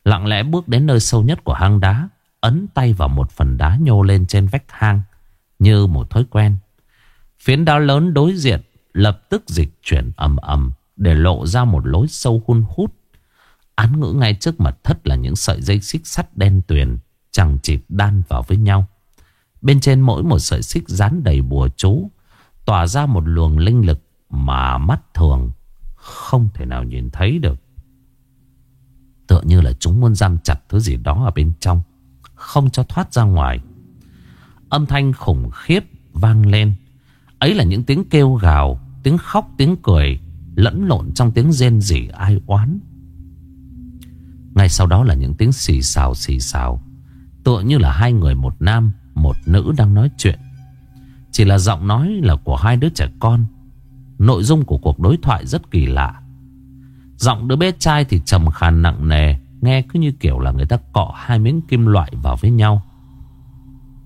Lặng lẽ bước đến nơi sâu nhất của hang đá, ấn tay vào một phần đá nhô lên trên vách hang, như một thói quen. Phiến đá lớn đối diện lập tức dịch chuyển ầm ầm để lộ ra một lối sâu hun hút. Án ngữ ngay trước mặt thất là những sợi dây xích sắt đen tuyền chẳng chịt đan vào với nhau. Bên trên mỗi một sợi xích dán đầy bùa chú, tỏa ra một luồng linh lực mà mắt thường không thể nào nhìn thấy được. Tựa như là chúng muốn giam chặt thứ gì đó ở bên trong. Không cho thoát ra ngoài Âm thanh khủng khiếp vang lên Ấy là những tiếng kêu gào, Tiếng khóc, tiếng cười Lẫn lộn trong tiếng rên rỉ ai oán ngay sau đó là những tiếng xì xào xì xào. Tựa như là hai người, một nam, Một nữ đang nói chuyện. Chỉ là giọng nói là của hai đứa trẻ con. Nội dung của cuộc đối thoại rất kỳ lạ. Giọng đứa bé trai thì trầm khàn nặng nề, Nghe cứ như kiểu là người ta cọ hai miếng kim loại vào với nhau.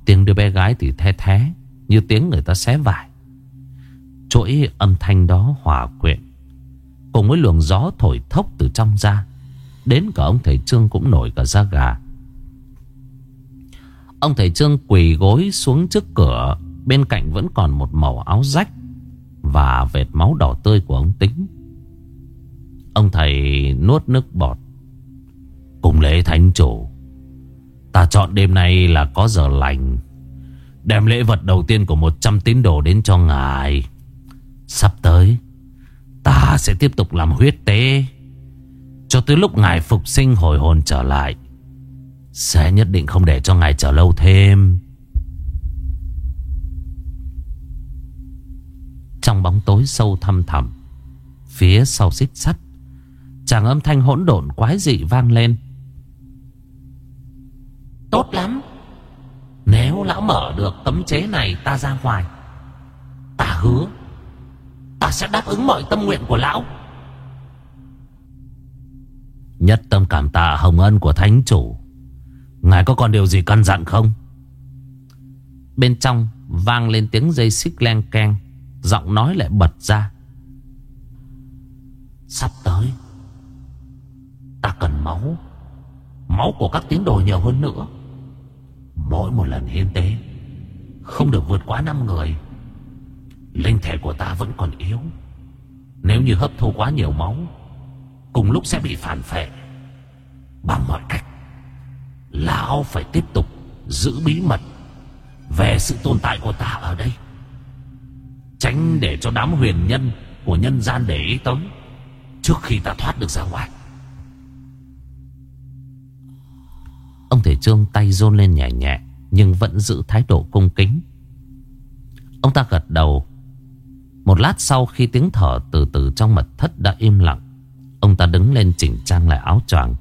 Tiếng đứa bé gái thì the thé, Như tiếng người ta xé vải. Chuỗi âm thanh đó hòa quyện, Cùng với luồng gió thổi thốc từ trong ra. Đến cả ông thầy Trương cũng nổi cả da gà. Ông thầy Trương quỳ gối xuống trước cửa, Bên cạnh vẫn còn một màu áo rách Và vệt máu đỏ tươi của ông Tính. Ông thầy nuốt nước bọt. Cùng lễ thánh chủ, Ta chọn đêm nay là có giờ lành, Đem lễ vật đầu tiên của 100 tín đồ đến cho ngài. Sắp tới, Ta sẽ tiếp tục làm huyết tế. Cho tới lúc ngài phục sinh hồi hồn trở lại, Sẽ nhất định không để cho ngài chờ lâu thêm. Trong bóng tối sâu thăm thẳm, Phía sau xích sắt Chàng âm thanh hỗn độn quái dị vang lên. Tốt lắm. Nếu lão mở được tấm chế này ta ra ngoài, Ta hứa Ta sẽ đáp ứng mọi tâm nguyện của lão. Nhất tâm cảm tạ hồng ân của thánh chủ. Ngài có còn điều gì căn dặn không? Bên trong vang lên tiếng dây xích len keng, Giọng nói lại bật ra. Sắp tới, Ta cần máu. Máu của các tín đồ nhiều hơn nữa. Mỗi một lần hiến tế, Không được vượt quá 5 người. Linh thể của ta vẫn còn yếu. Nếu như hấp thu quá nhiều máu Cùng lúc sẽ bị phản phệ. Bằng mọi cách, Lão phải tiếp tục Giữ bí mật Về sự tồn tại của ta ở đây, Tránh để cho đám huyền nhân Của nhân gian để ý tới Trước khi ta thoát được ra ngoài. Ông thầy Trương tay rôn lên nhẹ nhẹ, Nhưng vẫn giữ thái độ cung kính. Ông ta gật đầu. Một lát sau khi tiếng thở từ từ trong mật thất đã im lặng Ông ta đứng lên chỉnh trang lại áo choàng.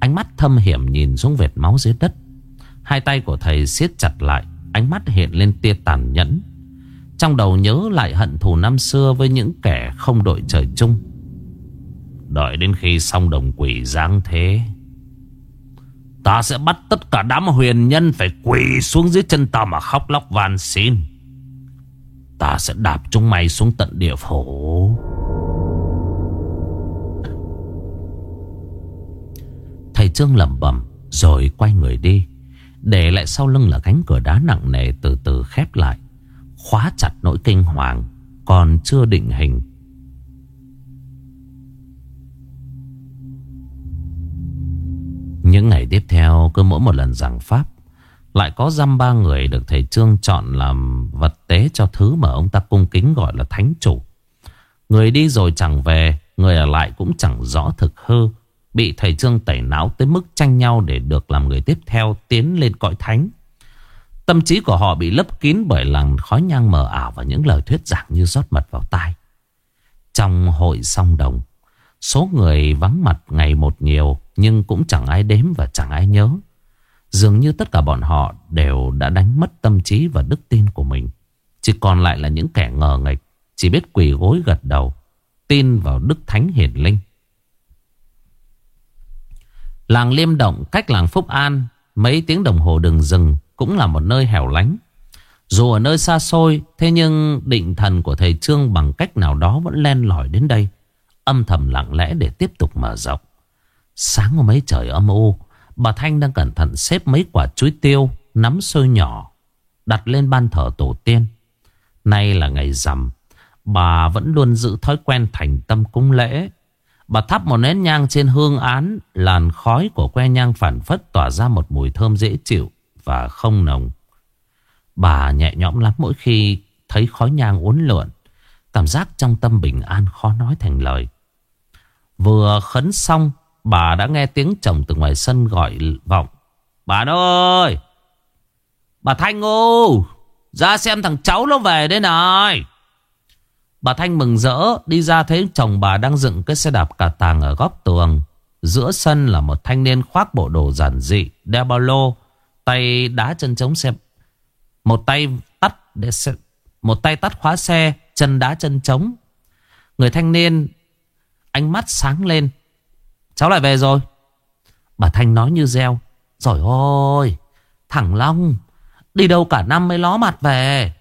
Ánh mắt thâm hiểm nhìn xuống vệt máu dưới đất. Hai tay của thầy siết chặt lại, Ánh mắt hiện lên tia tàn nhẫn. Trong đầu nhớ lại hận thù năm xưa Với những kẻ không đội trời chung. Đợi đến khi xong đồng quỷ giáng thế, Ta sẽ bắt tất cả đám huyền nhân Phải quỳ xuống dưới chân ta mà khóc lóc van xin. Ta sẽ đạp chúng mày xuống tận địa phủ. Thầy Trương lẩm bẩm, Rồi quay người đi. Để lại sau lưng là cánh cửa đá nặng nề Từ từ khép lại, Khóa chặt nỗi kinh hoàng Còn chưa định hình. Những ngày tiếp theo, cứ mỗi một lần giảng pháp, Lại có dăm ba người được thầy Trương chọn làm vật tế cho thứ mà ông ta cung kính gọi là thánh chủ. Người đi rồi chẳng về, Người ở lại cũng chẳng rõ thực hư. Bị thầy Trương tẩy não tới mức tranh nhau để được làm người tiếp theo tiến lên cõi thánh Tâm trí của họ bị lấp kín bởi làn khói nhang mờ ảo và những lời thuyết giảng như rót mật vào tai. Trong hội song đồng, số người vắng mặt ngày một nhiều nhưng cũng chẳng ai đếm và chẳng ai nhớ. Dường như tất cả bọn họ đều đã đánh mất tâm trí và đức tin của mình. Chỉ còn lại là những kẻ ngờ nghịch, chỉ biết quỳ gối gật đầu, tin vào đức thánh hiển linh. Làng Liêm Động cách làng Phúc An mấy tiếng đồng hồ đường rừng cũng là một nơi hẻo lánh. Dù ở nơi xa xôi, thế nhưng định thần của thầy Trương bằng cách nào đó vẫn len lỏi đến đây. Âm thầm lặng lẽ để tiếp tục mở rộng. Sáng hôm ấy trời âm u, bà Thanh đang cẩn thận xếp mấy quả chuối tiêu, nắm sôi nhỏ, đặt lên ban thờ tổ tiên. Nay là ngày rằm, bà vẫn luôn giữ thói quen thành tâm cúng lễ. Bà thắp một nén nhang trên hương án, làn khói của que nhang phản phất tỏa ra một mùi thơm dễ chịu và không nồng. Bà nhẹ nhõm lắm mỗi khi thấy khói nhang uốn lượn. Cảm giác trong tâm bình an khó nói thành lời. Vừa khấn xong, bà đã nghe tiếng chồng từ ngoài sân gọi vọng. Bà ơi! Bà Thanh ô! Ra xem thằng cháu nó về đây này! Bà Thanh mừng rỡ đi ra thấy chồng bà đang dựng cái xe đạp cà tàng ở góc tường. Giữa sân là một thanh niên khoác bộ đồ giản dị, đeo ba lô, tay đá chân chống xe. Một tay tắt để xe, một tay tắt khóa xe, chân đá chân chống. Người thanh niên ánh mắt sáng lên. Cháu lại về rồi. Bà Thanh nói như reo. Rồi ôi, thằng Long, đi đâu cả năm mới ló mặt về.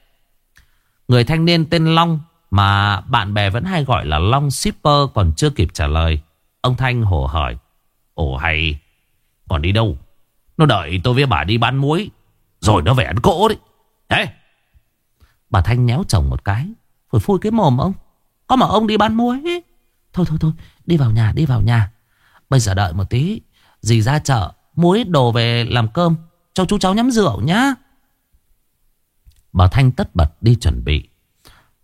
Người thanh niên tên Long mà bạn bè vẫn hay gọi là Long Shipper còn chưa kịp trả lời. Ông Thanh hổ hỏi. Ồ hay, còn đi đâu? Nó đợi tôi với bà đi bán muối. Rồi nó về ăn cỗ đấy. Thế? Bà Thanh nhéo chồng một cái. Phủi phui cái mồm ông. Có mà ông đi bán muối ấy. Thôi thôi thôi, đi vào nhà, đi vào nhà. Bây giờ đợi một tí. Dì ra chợ, muối đồ về làm cơm. Cho chú cháu nhắm rượu nhá. Bà Thanh tất bật đi chuẩn bị.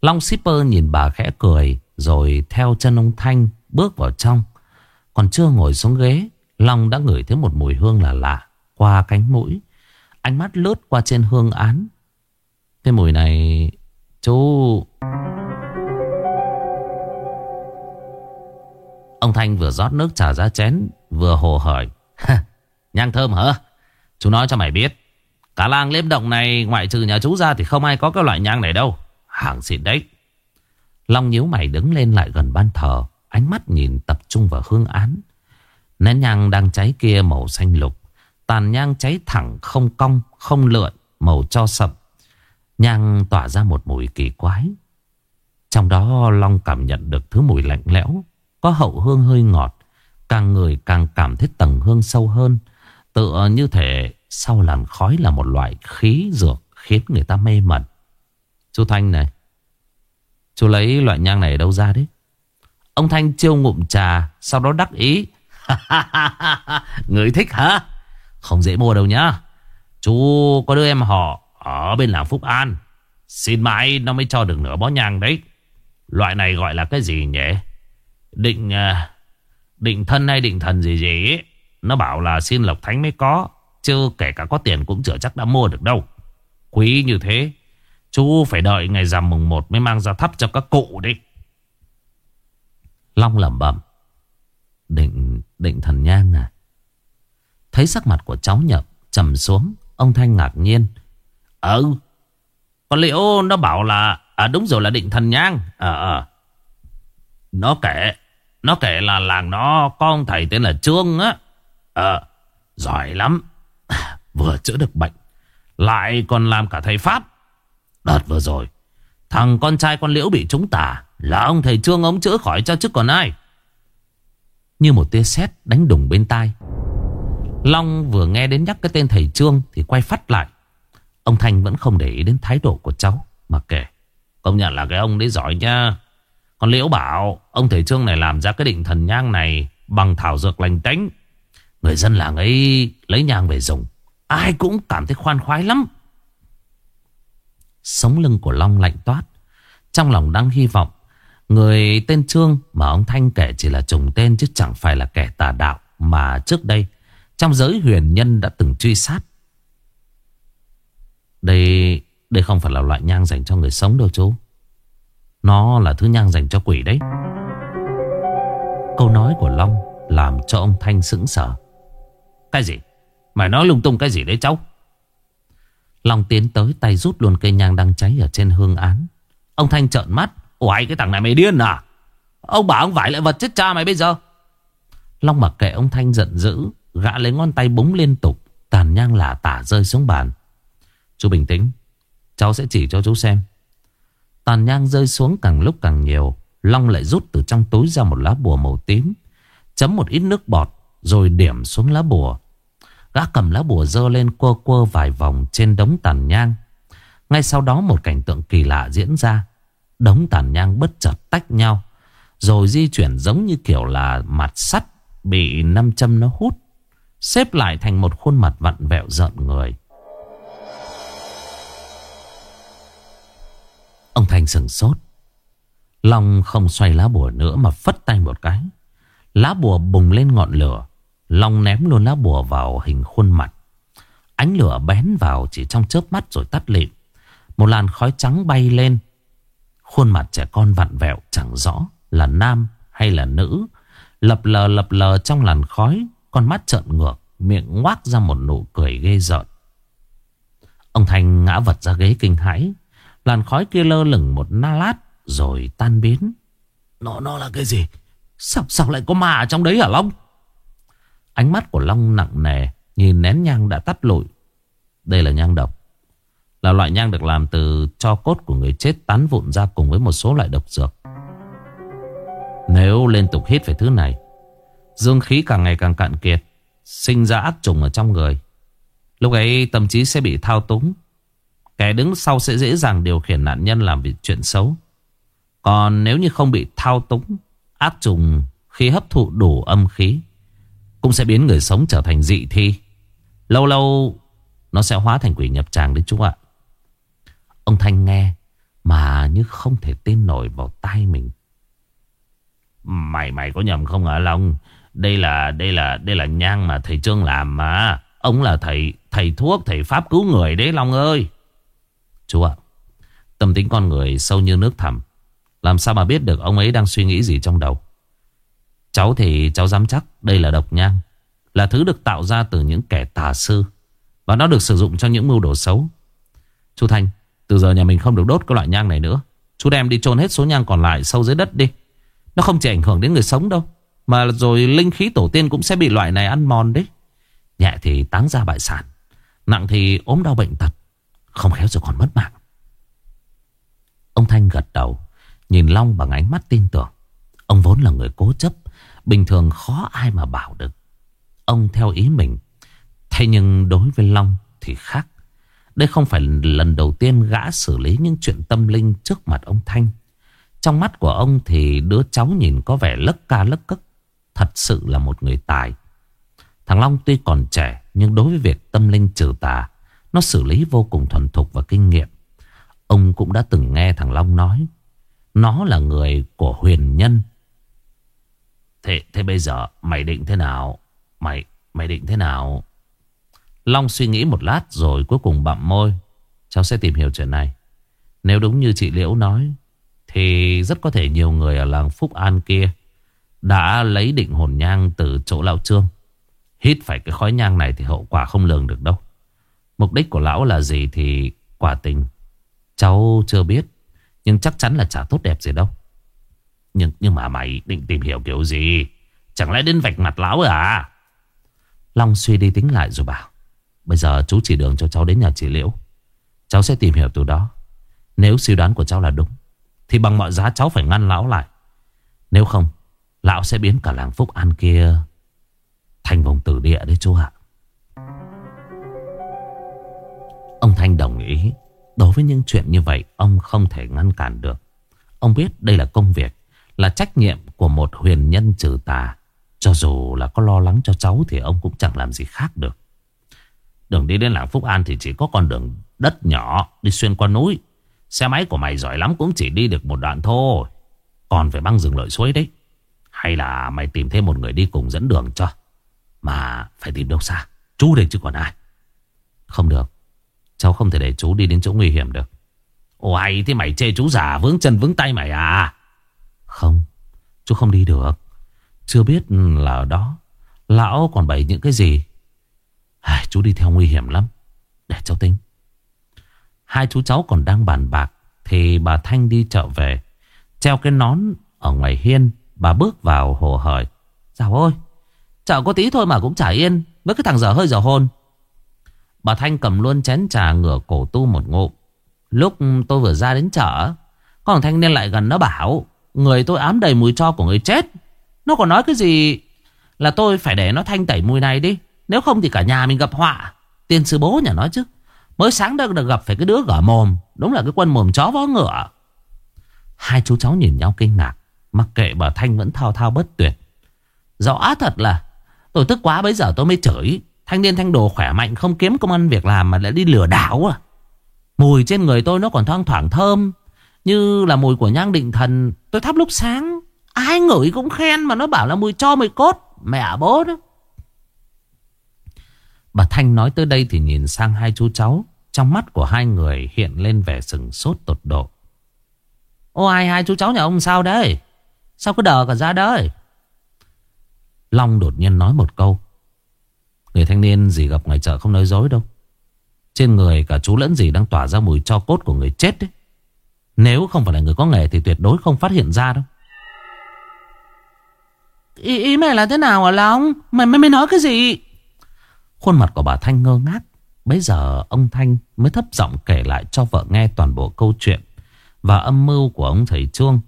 Long shipper nhìn bà khẽ cười, Rồi theo chân ông Thanh bước vào trong. Còn chưa ngồi xuống ghế, Long đã ngửi thấy một mùi hương là lạ Qua cánh mũi. Ánh mắt lướt qua trên hương án. Cái mùi này, Chú Ông Thanh vừa rót nước trà ra chén, Vừa hồ hỏi Nhang thơm hả? Chú nói cho mày biết, Cả làng liêm động này, ngoại trừ nhà chú ra Thì không ai có cái loại nhang này đâu. Hàng xịn đấy. Long nhíu mày đứng lên lại gần ban thờ. Ánh mắt nhìn tập trung vào hương án. Nén nhang đang cháy kia màu xanh lục. Tàn nhang cháy thẳng không cong, không lượn, màu cho sậm. Nhang tỏa ra một mùi kỳ quái. Trong đó Long cảm nhận được thứ mùi lạnh lẽo. Có hậu hương hơi ngọt. Càng người càng cảm thấy tầng hương sâu hơn. Tựa như thể sau làn khói là một loại khí dược khiến người ta mê mẩn. Chú Thanh này. Chú lấy loại nhang này đâu ra đấy? Ông Thanh chiêu ngụm trà, Sau đó đắc ý. Người thích hả? Không dễ mua đâu nhá. Chú có đứa em họ Ở bên làng Phúc An. Xin mãi nó mới cho được nửa bó nhang đấy. Loại này gọi là cái gì nhỉ? Định à, Định thân hay định thần gì gì ấy. Nó bảo là xin lộc thánh mới có, Chứ kể cả có tiền cũng chưa chắc đã mua được đâu. Quý như thế. Chú phải đợi ngày rằm mùng 1 mới mang ra thắp cho các cụ đi. Long lẩm bẩm Định, định thần nhang à? Thấy sắc mặt của cháu nhập trầm xuống Ông Thanh ngạc nhiên Ừ Còn liệu nó bảo là À đúng rồi là định thần nhang? Ờ ờ. Nó kể Nó kể là làng nó có ông thầy tên là Trương á. Ờ Giỏi lắm Vừa chữa được bệnh Lại còn làm cả thầy Pháp Đợt vừa rồi, Thằng con trai con liễu bị trúng tà Là ông thầy Trương ông chữa khỏi cho chứ còn ai? Như một tia sét đánh đùng bên tai. Long vừa nghe đến nhắc cái tên thầy Trương Thì quay phát lại. Ông Thanh vẫn không để ý đến thái độ của cháu Mà kể. Công nhận là cái ông đấy giỏi nha. Còn Liễu bảo, Ông thầy Trương này làm ra cái định thần nhang này Bằng thảo dược lành tính Người dân làng ấy lấy nhang về dùng, Ai cũng cảm thấy khoan khoái lắm. Sống lưng của Long lạnh toát. Trong lòng đang hy vọng, Người tên Trương mà ông Thanh kể chỉ là trùng tên Chứ chẳng phải là kẻ tà đạo Mà trước đây Trong giới huyền nhân đã từng truy sát. Đây Đây không phải là loại nhang dành cho người sống đâu chú. Nó là thứ nhang dành cho quỷ đấy. Câu nói của Long Làm cho ông Thanh sững sờ. Cái gì? Mày nói lung tung cái gì đấy cháu? Long tiến tới tay rút luôn cây nhang đang cháy ở trên hương án. Ông Thanh trợn mắt. Ủa cái thằng này mày điên à? Ông bảo ông vải lại vật chết cha mày bây giờ. Long mặc kệ ông Thanh giận dữ. Gã lấy ngón tay búng liên tục. Tàn nhang lả tả rơi xuống bàn. Chú bình tĩnh. Cháu sẽ chỉ cho chú xem. Tàn nhang rơi xuống càng lúc càng nhiều. Long lại rút từ trong túi ra một lá bùa màu tím. Chấm một ít nước bọt. Rồi điểm xuống lá bùa. Gã cầm lá bùa dơ lên quơ quơ vài vòng trên đống tàn nhang. Ngay sau đó một cảnh tượng kỳ lạ diễn ra. Đống tàn nhang bất chợt tách nhau. Rồi di chuyển giống như kiểu là mặt sắt bị năm châm nó hút. Xếp lại thành một khuôn mặt vặn vẹo giận người. Ông Thành sừng sốt. Long không xoay lá bùa nữa mà phất tay một cái. Lá bùa bùng lên ngọn lửa. Long ném luôn lá bùa vào hình khuôn mặt. Ánh lửa bén vào chỉ trong chớp mắt rồi tắt lịm. Một làn khói trắng bay lên. Khuôn mặt trẻ con vặn vẹo chẳng rõ là nam hay là nữ. Lập lờ lập lờ trong làn khói. Con mắt trợn ngược. Miệng ngoác ra một nụ cười ghê rợn. Ông thanh ngã vật ra ghế kinh hãi. Làn khói kia lơ lửng một na lát rồi tan biến. Nó nó là cái gì? Sao, sao lại có ma ở trong đấy hả Long? Ánh mắt của Long nặng nề, Nhìn nén nhang đã tắt lụi. Đây là nhang độc. Là loại nhang được làm từ cho cốt của người chết Tán vụn ra cùng với một số loại độc dược. Nếu liên tục hít phải thứ này, Dương khí càng ngày càng cạn kiệt, Sinh ra ác trùng ở trong người. Lúc ấy, tâm trí sẽ bị thao túng. Kẻ đứng sau sẽ dễ dàng điều khiển nạn nhân làm việc chuyện xấu. Còn nếu như không bị thao túng, Ác trùng khi hấp thụ đủ âm khí cũng sẽ biến người sống trở thành dị thi. Lâu lâu Nó sẽ hóa thành quỷ nhập tràng đấy chú ạ. Ông Thanh nghe Mà như không thể tin nổi vào tai mình. Mày mày có nhầm không hả Long? Đây là đây là đây là nhang mà thầy Trương làm mà. Ông là thầy thầy thuốc Thầy pháp cứu người đấy Long ơi. Chú ạ Tâm tính con người sâu như nước thẳm. Làm sao mà biết được ông ấy đang suy nghĩ gì trong đầu Cháu thì cháu dám chắc đây là độc nhang. Là thứ được tạo ra từ những kẻ tà sư. Và nó được sử dụng cho những mưu đồ xấu. Chú Thanh, từ giờ nhà mình không được đốt cái loại nhang này nữa. Chú đem đi chôn hết số nhang còn lại sâu dưới đất đi. Nó không chỉ ảnh hưởng đến người sống đâu. Mà rồi linh khí tổ tiên cũng sẽ bị loại này ăn mòn đấy. Nhẹ thì táng ra bại sản. Nặng thì ốm đau bệnh tật. Không khéo rồi còn mất mạng. Ông Thanh gật đầu. Nhìn Long bằng ánh mắt tin tưởng. Ông vốn là người cố chấp. Bình thường khó ai mà bảo được. Ông theo ý mình. Thế nhưng đối với Long thì khác. Đây không phải lần đầu tiên gã xử lý những chuyện tâm linh trước mặt ông Thanh. Trong mắt của ông thì đứa cháu nhìn có vẻ lấc ca lấc cất Thật sự là một người tài. Thằng Long tuy còn trẻ, Nhưng đối với việc tâm linh trừ tà, Nó xử lý vô cùng thuần thục và kinh nghiệm. Ông cũng đã từng nghe thằng Long nói, Nó là người của huyền nhân Thế, thế bây giờ mày định thế nào? Mày, mày định thế nào? Long suy nghĩ một lát rồi cuối cùng bặm môi. Cháu sẽ tìm hiểu chuyện này. Nếu đúng như chị Liễu nói, thì rất có thể nhiều người ở làng Phúc An kia đã lấy định hồn nhang từ chỗ lão Trương. Hít phải cái khói nhang này thì hậu quả không lường được đâu. Mục đích của lão là gì thì quả tình cháu chưa biết. Nhưng chắc chắn là chả tốt đẹp gì đâu. Nhưng nhưng mà mày định tìm hiểu kiểu gì? Chẳng lẽ đến vạch mặt lão à? Long suy đi tính lại rồi bảo. Bây giờ chú chỉ đường cho cháu đến nhà chị Liễu. Cháu sẽ tìm hiểu từ đó. Nếu suy đoán của cháu là đúng. Thì bằng mọi giá cháu phải ngăn lão lại. Nếu không, lão sẽ biến cả làng Phúc An kia thành vùng tử địa đấy chú ạ. Ông Thanh đồng ý. Đối với những chuyện như vậy, ông không thể ngăn cản được. Ông biết đây là công việc, là trách nhiệm của một huyền nhân trừ tà. Cho dù là có lo lắng cho cháu thì ông cũng chẳng làm gì khác được. Đường đi đến làng Phúc An thì chỉ có con đường đất nhỏ đi xuyên qua núi. Xe máy của mày giỏi lắm cũng chỉ đi được một đoạn thôi. Còn phải băng rừng lội suối đấy. Hay là mày tìm thêm một người đi cùng dẫn đường cho. Mà phải tìm đâu xa. Chú đây chứ còn ai. Không được. Cháu không thể để chú đi đến chỗ nguy hiểm được. Ôi thế mày chê chú giả vướng chân vướng tay mày à? Không. Chú không đi được. Chưa biết là ở đó. Lão còn bày những cái gì. À, chú đi theo nguy hiểm lắm. Để cháu tính. Hai chú cháu còn đang bàn bạc. Thì bà Thanh đi chợ về. Treo cái nón ở ngoài hiên. Bà bước vào hồ hởi. Dạo ơi. Chợ có tí thôi mà cũng chả yên. Với cái thằng dở hơi dở hôn. Bà Thanh cầm luôn chén trà ngửa cổ tu một ngụm. Lúc tôi vừa ra đến chợ. Có thằng thanh niên lại gần nó bảo. Người tôi ám đầy mùi cho của người chết. Nó còn nói cái gì là tôi phải để nó thanh tẩy mùi này đi. Nếu không thì cả nhà mình gặp họa. Tiên sư bố nhà nói chứ. Mới sáng đã được gặp phải cái đứa gở mồm. Đúng là cái quân mồm chó vó ngựa. Hai chú cháu nhìn nhau kinh ngạc. Mặc kệ bà Thanh vẫn thao thao bất tuyệt. Rõ thật là, tôi tức quá bây giờ tôi mới chửi. Thanh niên thanh đồ khỏe mạnh, không kiếm công ăn việc làm mà lại đi lừa đảo à. Mùi trên người tôi nó còn thoang thoảng thơm. Như là mùi của nhang định thần, tôi thắp lúc sáng. Ai ngửi cũng khen mà nó bảo là mùi cho mùi cốt. Mẹ à, bố đó. Bà Thanh nói tới đây thì nhìn sang hai chú cháu. Trong mắt của hai người hiện lên vẻ sừng sốt tột độ. Ô, ai, hai chú cháu nhà ông sao đấy? Sao cứ đờ cả ra đấy? Long đột nhiên nói một câu. Người thanh niên gì gặp ngoài chợ không nói dối đâu. Trên người cả chú lẫn gì đang tỏa ra mùi cho cốt của người chết đấy. Nếu không phải là người có nghề thì tuyệt đối không phát hiện ra đâu. Ý, ý mày là thế nào hả Long? Mày, mày mày nói cái gì? Khuôn mặt của bà Thanh ngơ ngác. Bây giờ ông Thanh mới thấp giọng kể lại cho vợ nghe toàn bộ câu chuyện và âm mưu của ông thầy Trương.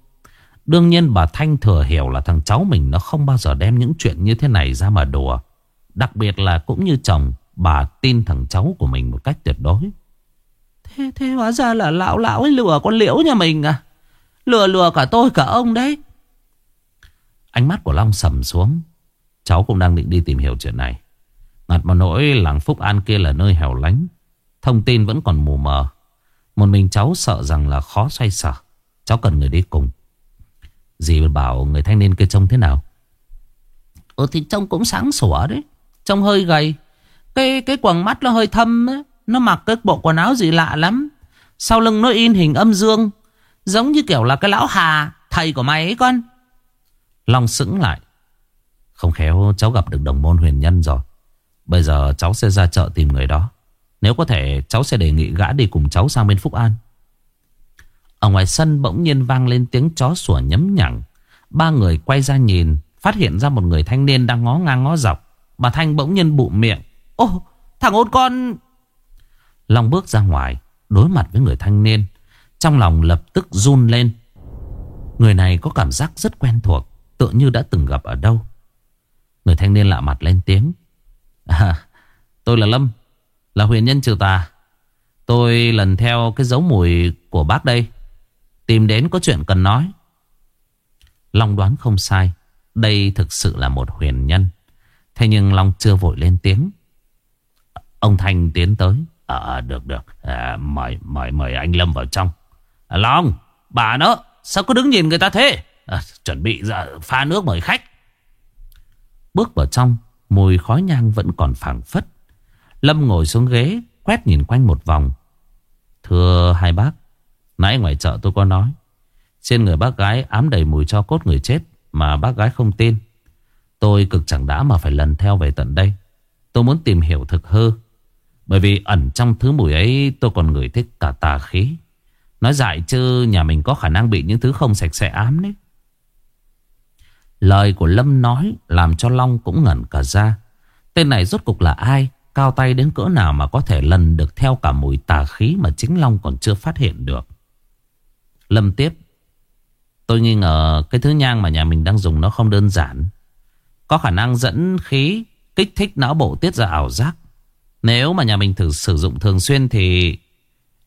Đương nhiên bà Thanh thừa hiểu là thằng cháu mình nó không bao giờ đem những chuyện như thế này ra mà đùa. Đặc biệt là cũng như chồng Bà tin thằng cháu của mình một cách tuyệt đối Thế, thế hóa ra là lão lão ấy lừa con liễu nhà mình à? Lừa lừa cả tôi cả ông đấy. Ánh mắt của Long sầm xuống. Cháu cũng đang định đi tìm hiểu chuyện này. Ngặt mà nỗi làng Phúc An kia là nơi hẻo lánh Thông tin vẫn còn mù mờ. Một mình cháu sợ rằng là khó xoay sở. Cháu cần người đi cùng. Dì bảo người thanh niên kia trông thế nào? Ừ thì trông cũng sáng sủa đấy. Trông hơi gầy. Cái cái quầng mắt nó hơi thâm ấy. Nó mặc cái bộ quần áo gì lạ lắm. Sau lưng nó in hình âm dương Giống như kiểu là cái lão Hà Thầy của mày ấy con. Long sững lại. Không khéo cháu gặp được đồng môn huyền nhân rồi. Bây giờ cháu sẽ ra chợ tìm người đó. Nếu có thể cháu sẽ đề nghị gã đi cùng cháu sang bên Phúc An. Ở ngoài sân bỗng nhiên vang lên tiếng chó sủa nhấm nhẳng Ba người quay ra nhìn Phát hiện ra một người thanh niên đang ngó ngang ngó dọc. Bà Thanh bỗng nhiên bụ miệng. Ô, thằng ôn con... Long bước ra ngoài, đối mặt với người thanh niên. Trong lòng lập tức run lên. Người này có cảm giác rất quen thuộc, tựa như đã từng gặp ở đâu. Người thanh niên lạ mặt lên tiếng. À, tôi là Lâm, là huyền nhân trừ tà. Tôi lần theo cái dấu mùi của bác đây. Tìm đến có chuyện cần nói. Long đoán không sai. Đây thực sự là một huyền nhân. Thế nhưng Long chưa vội lên tiếng. Ông Thanh tiến tới à, được được. À, mời, mời, mời anh Lâm vào trong. À, Long, bà nó. Sao cứ đứng nhìn người ta thế? À, chuẩn bị ra pha nước mời khách. Bước vào trong. Mùi khói nhang vẫn còn phảng phất. Lâm ngồi xuống ghế Quét nhìn quanh một vòng Thưa hai bác Nãy ngoài chợ tôi có nói Trên người bác gái ám đầy mùi cho cốt người chết Mà bác gái không tin Tôi cực chẳng đã mà phải lần theo về tận đây Tôi muốn tìm hiểu thực hư bởi vì ẩn trong thứ mùi ấy Tôi còn ngửi thích cả tà khí. Nói dại chứ nhà mình có khả năng bị những thứ không sạch sẽ ám đấy. Lời của Lâm nói Làm cho Long cũng ngẩn cả ra. Tên này rốt cục là ai? Cao tay đến cỡ nào mà có thể lần được theo cả mùi tà khí Mà chính Long còn chưa phát hiện được? Lâm tiếp. Tôi nghi ngờ cái thứ nhang mà nhà mình đang dùng nó không đơn giản. Có khả năng dẫn khí, Kích thích não bộ tiết ra ảo giác. Nếu mà nhà mình thử sử dụng thường xuyên thì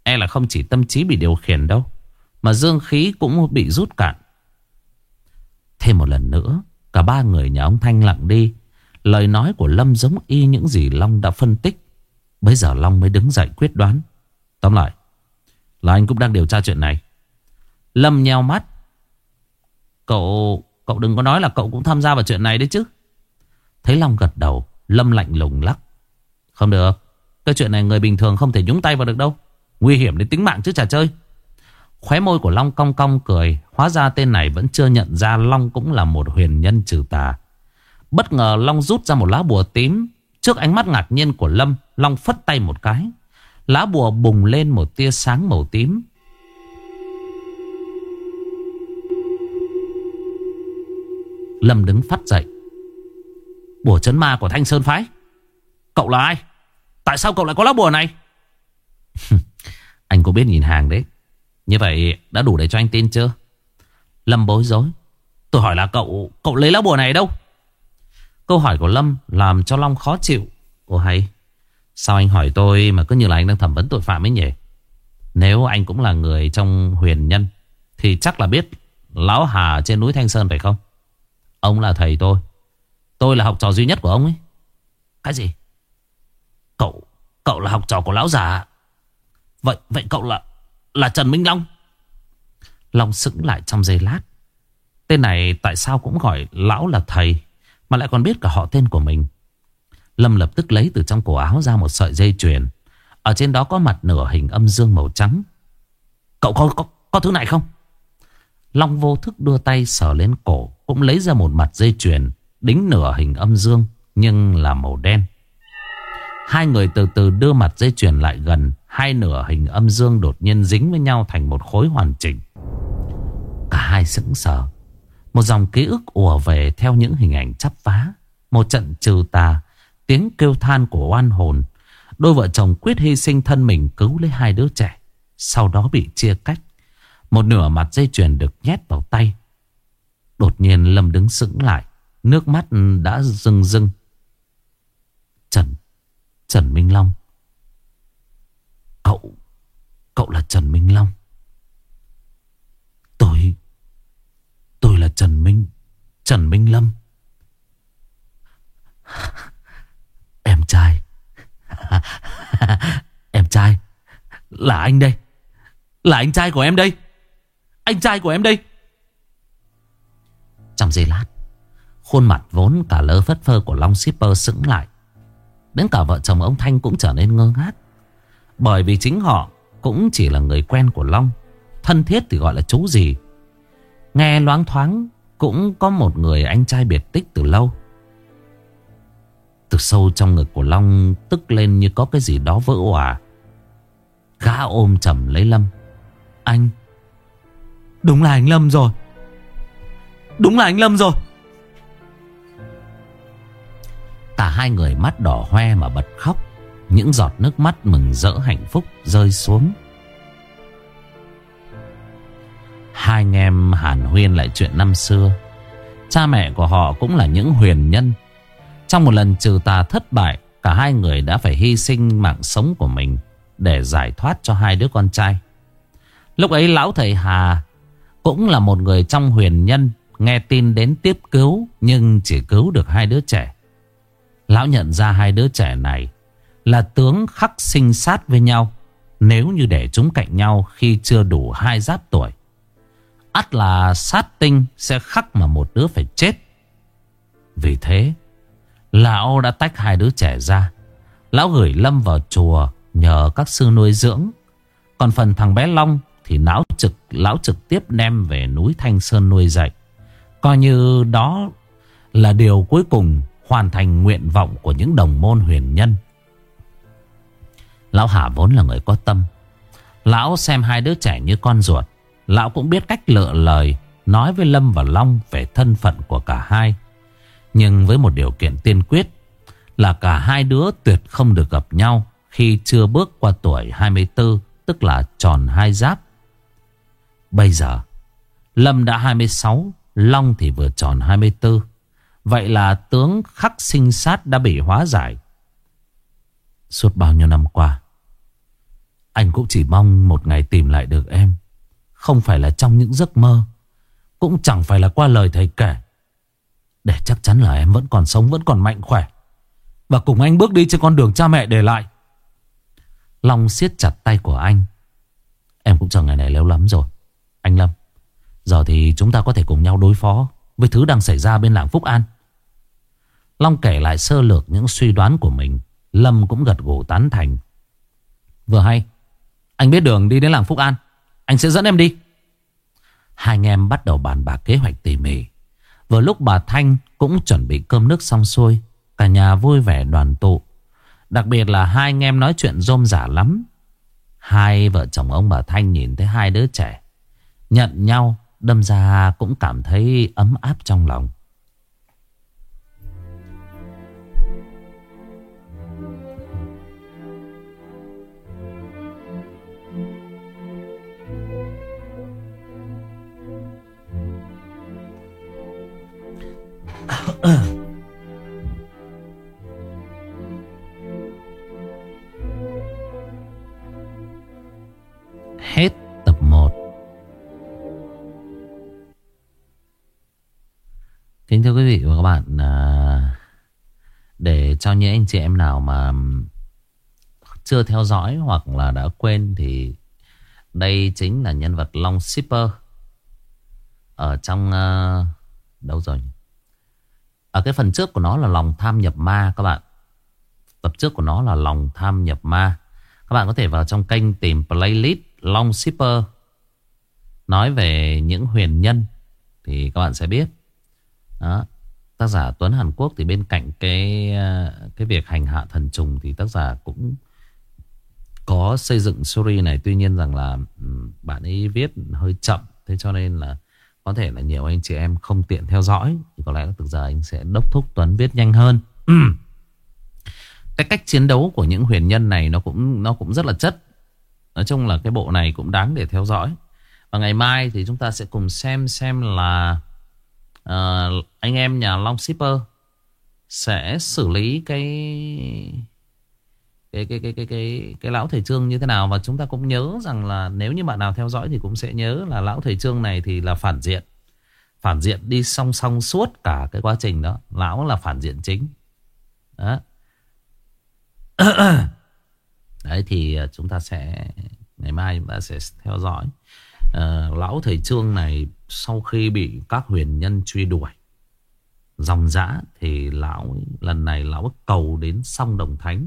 E là không chỉ tâm trí bị điều khiển đâu, Mà dương khí cũng bị rút cạn. Thêm một lần nữa, Cả ba người nhà ông Thanh lặng đi. Lời nói của Lâm giống y những gì Long đã phân tích. Bây giờ Long mới đứng dậy quyết đoán. Tóm lại, Là anh cũng đang điều tra chuyện này. Lâm nheo mắt. Cậu Cậu đừng có nói là cậu cũng tham gia vào chuyện này đấy chứ. Thấy Long gật đầu, Lâm lạnh lùng lắc. Không được. Cái chuyện này người bình thường không thể nhúng tay vào được đâu. Nguy hiểm đến tính mạng chứ chả chơi. Khóe môi của Long cong cong cười. Hóa ra tên này vẫn chưa nhận ra Long cũng là một huyền nhân trừ tà. Bất ngờ Long rút ra một lá bùa tím. Trước ánh mắt ngạc nhiên của Lâm, Long phất tay một cái. Lá bùa bùng lên một tia sáng màu tím. Lâm đứng phát dậy. Bùa chấn ma của Thanh Sơn Phái. Cậu là ai? Tại sao cậu lại có lá bùa này? Anh có biết nhìn hàng đấy. Như vậy đã đủ để cho anh tin chưa? Lâm bối rối. Tôi hỏi là cậu Cậu lấy lá bùa này đâu? Câu hỏi của Lâm làm cho Long khó chịu. Ồ hay, Sao anh hỏi tôi mà cứ như là anh đang thẩm vấn tội phạm ấy nhỉ? Nếu anh cũng là người trong huyền nhân, Thì chắc là biết Lão Hà trên núi Thanh Sơn phải không? Ông là thầy tôi. Tôi là học trò duy nhất của ông ấy. Cái gì? Cậu là học trò của lão già Vậy vậy cậu là Là Trần Minh Long? Long sững lại trong giây lát. Tên này tại sao cũng gọi lão là thầy Mà lại còn biết cả họ tên của mình? Lâm lập tức lấy từ trong cổ áo ra một sợi dây chuyền. Ở trên đó có mặt nửa hình âm dương màu trắng. Cậu có, có, có thứ này không? Long vô thức đưa tay sờ lên cổ Cũng lấy ra một mặt dây chuyền Đính nửa hình âm dương Nhưng là màu đen. Hai người từ từ đưa mặt dây chuyền lại gần, Hai nửa hình âm dương đột nhiên dính với nhau thành một khối hoàn chỉnh. Cả hai sững sờ. Một dòng ký ức ùa về theo những hình ảnh chắp vá, Một trận trừ tà, Tiếng kêu than của oan hồn. Đôi vợ chồng quyết hy sinh thân mình cứu lấy hai đứa trẻ, Sau đó bị chia cách. Một nửa mặt dây chuyền được nhét vào tay. Đột nhiên Lâm đứng sững lại, Nước mắt đã rưng rưng. Trần Trần Minh Long. Cậu Cậu là Trần Minh Long. Tôi Tôi là Trần Minh Trần Minh Lâm. Em trai. Em trai, Là anh đây. Là anh trai của em đây. Anh trai của em đây. Trong giây lát, Khuôn mặt vốn cả lơ phất phơ của Long Shipper sững lại. Đến cả vợ chồng ông Thanh cũng trở nên ngơ ngác. Bởi vì chính họ Cũng chỉ là người quen của Long, Thân thiết thì gọi là chú gì. Nghe loáng thoáng, Cũng có một người anh trai biệt tích từ lâu. Từ sâu trong ngực của Long Tức lên như có cái gì đó vỡ hòa Gã ôm chầm lấy Lâm. Anh. Đúng là anh Lâm rồi. Đúng là anh Lâm rồi. Cả hai người mắt đỏ hoe mà bật khóc. Những giọt nước mắt mừng rỡ hạnh phúc rơi xuống. Hai anh em hàn huyên lại chuyện năm xưa. Cha mẹ của họ cũng là những huyền nhân. Trong một lần trừ tà thất bại, Cả hai người đã phải hy sinh mạng sống của mình Để giải thoát cho hai đứa con trai. Lúc ấy lão thầy Hà Cũng là một người trong huyền nhân, Nghe tin đến tiếp cứu Nhưng chỉ cứu được hai đứa trẻ. Lão nhận ra hai đứa trẻ này Là tướng khắc sinh sát với nhau, Nếu như để chúng cạnh nhau Khi chưa đủ hai giáp tuổi. Ắt là sát tinh Sẽ khắc mà một đứa phải chết. Vì thế, Lão đã tách hai đứa trẻ ra. Lão gửi Lâm vào chùa Nhờ các sư nuôi dưỡng. Còn phần thằng bé Long Thì lão trực lão trực tiếp đem về núi Thanh Sơn nuôi dạy. Coi như đó là điều cuối cùng hoàn thành nguyện vọng của những đồng môn huyền nhân. Lão Hà vốn là người có tâm. Lão xem hai đứa trẻ như con ruột. Lão cũng biết cách lựa lời nói với Lâm và Long về thân phận của cả hai. Nhưng với một điều kiện tiên quyết là cả hai đứa tuyệt không được gặp nhau khi chưa bước qua tuổi 24, tức là tròn hai giáp. Bây giờ, Lâm đã 26, Long thì vừa tròn 24. Vậy là tướng khắc sinh sát đã bị hóa giải. Suốt bao nhiêu năm qua, anh cũng chỉ mong một ngày tìm lại được em. Không phải là trong những giấc mơ, cũng chẳng phải là qua lời thầy kể. Để chắc chắn là em vẫn còn sống, vẫn còn mạnh khỏe. Và cùng anh bước đi trên con đường cha mẹ để lại. Long siết chặt tay của anh. Em cũng chờ ngày này lâu lắm rồi. Anh Lâm, giờ thì chúng ta có thể cùng nhau đối phó với thứ đang xảy ra bên làng Phúc An. Long kể lại sơ lược những suy đoán của mình. Lâm cũng gật gù tán thành. Vừa hay, anh biết đường đi đến làng Phúc An. Anh sẽ dẫn em đi. Hai anh em bắt đầu bàn bạc kế hoạch tỉ mỉ. Vừa lúc bà Thanh cũng chuẩn bị cơm nước xong xuôi. Cả nhà vui vẻ đoàn tụ. Đặc biệt là hai anh em nói chuyện rôm rả lắm. Hai vợ chồng ông bà Thanh nhìn thấy hai đứa trẻ. Nhận nhau, đâm ra cũng cảm thấy ấm áp trong lòng. Hết tập 1 Kính thưa quý vị và các bạn à, Để cho những anh chị em nào mà chưa theo dõi hoặc là đã quên thì đây chính là nhân vật Long Shipper ở trong à, đâu rồi ở cái phần trước của nó là lòng tham nhập ma các bạn. Tập trước của nó là lòng tham nhập ma. Các bạn có thể vào trong kênh tìm playlist Long Shipper. Nói về những huyền nhân. Thì các bạn sẽ biết. Đó. Tác giả Tuấn Hàn Quốc thì bên cạnh cái cái việc hành hạ thần trùng thì tác giả cũng có xây dựng story này. Tuy nhiên rằng là ừ, bạn ấy viết hơi chậm. Thế cho nên là có thể là nhiều anh chị em không tiện theo dõi Thì có lẽ là từ giờ anh sẽ đốc thúc Tuấn viết nhanh hơn. Cái cách chiến đấu của những huyền nhân này Nó cũng nó cũng rất là chất. Nói chung là cái bộ này cũng đáng để theo dõi. Và ngày mai thì chúng ta sẽ cùng xem xem là uh, Anh em nhà Long Shipper Sẽ xử lý cái cái cái cái cái cái cái lão thầy trương như thế nào? Và chúng ta cũng nhớ rằng là nếu như bạn nào theo dõi thì cũng sẽ nhớ là lão thầy trương này thì là phản diện. Phản diện đi song song suốt cả cái quá trình đó. Lão là phản diện chính. Đó. Đấy thì à, chúng ta sẽ ngày mai chúng ta sẽ theo dõi à, lão thầy trương này sau khi bị các huyền nhân truy đuổi dòng dã thì lão lần này lão cầu đến song đồng thánh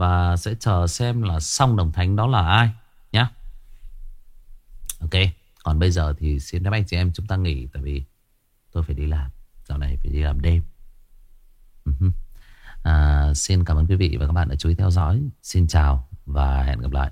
và sẽ chờ xem là xong đồng thánh đó là ai nhá. Ok Còn bây giờ thì xin phép anh chị em chúng ta nghỉ Tại vì tôi phải đi làm. Dạo này phải đi làm đêm. Ừ à, Xin cảm ơn quý vị và các bạn đã chú ý theo dõi. Xin chào và hẹn gặp lại.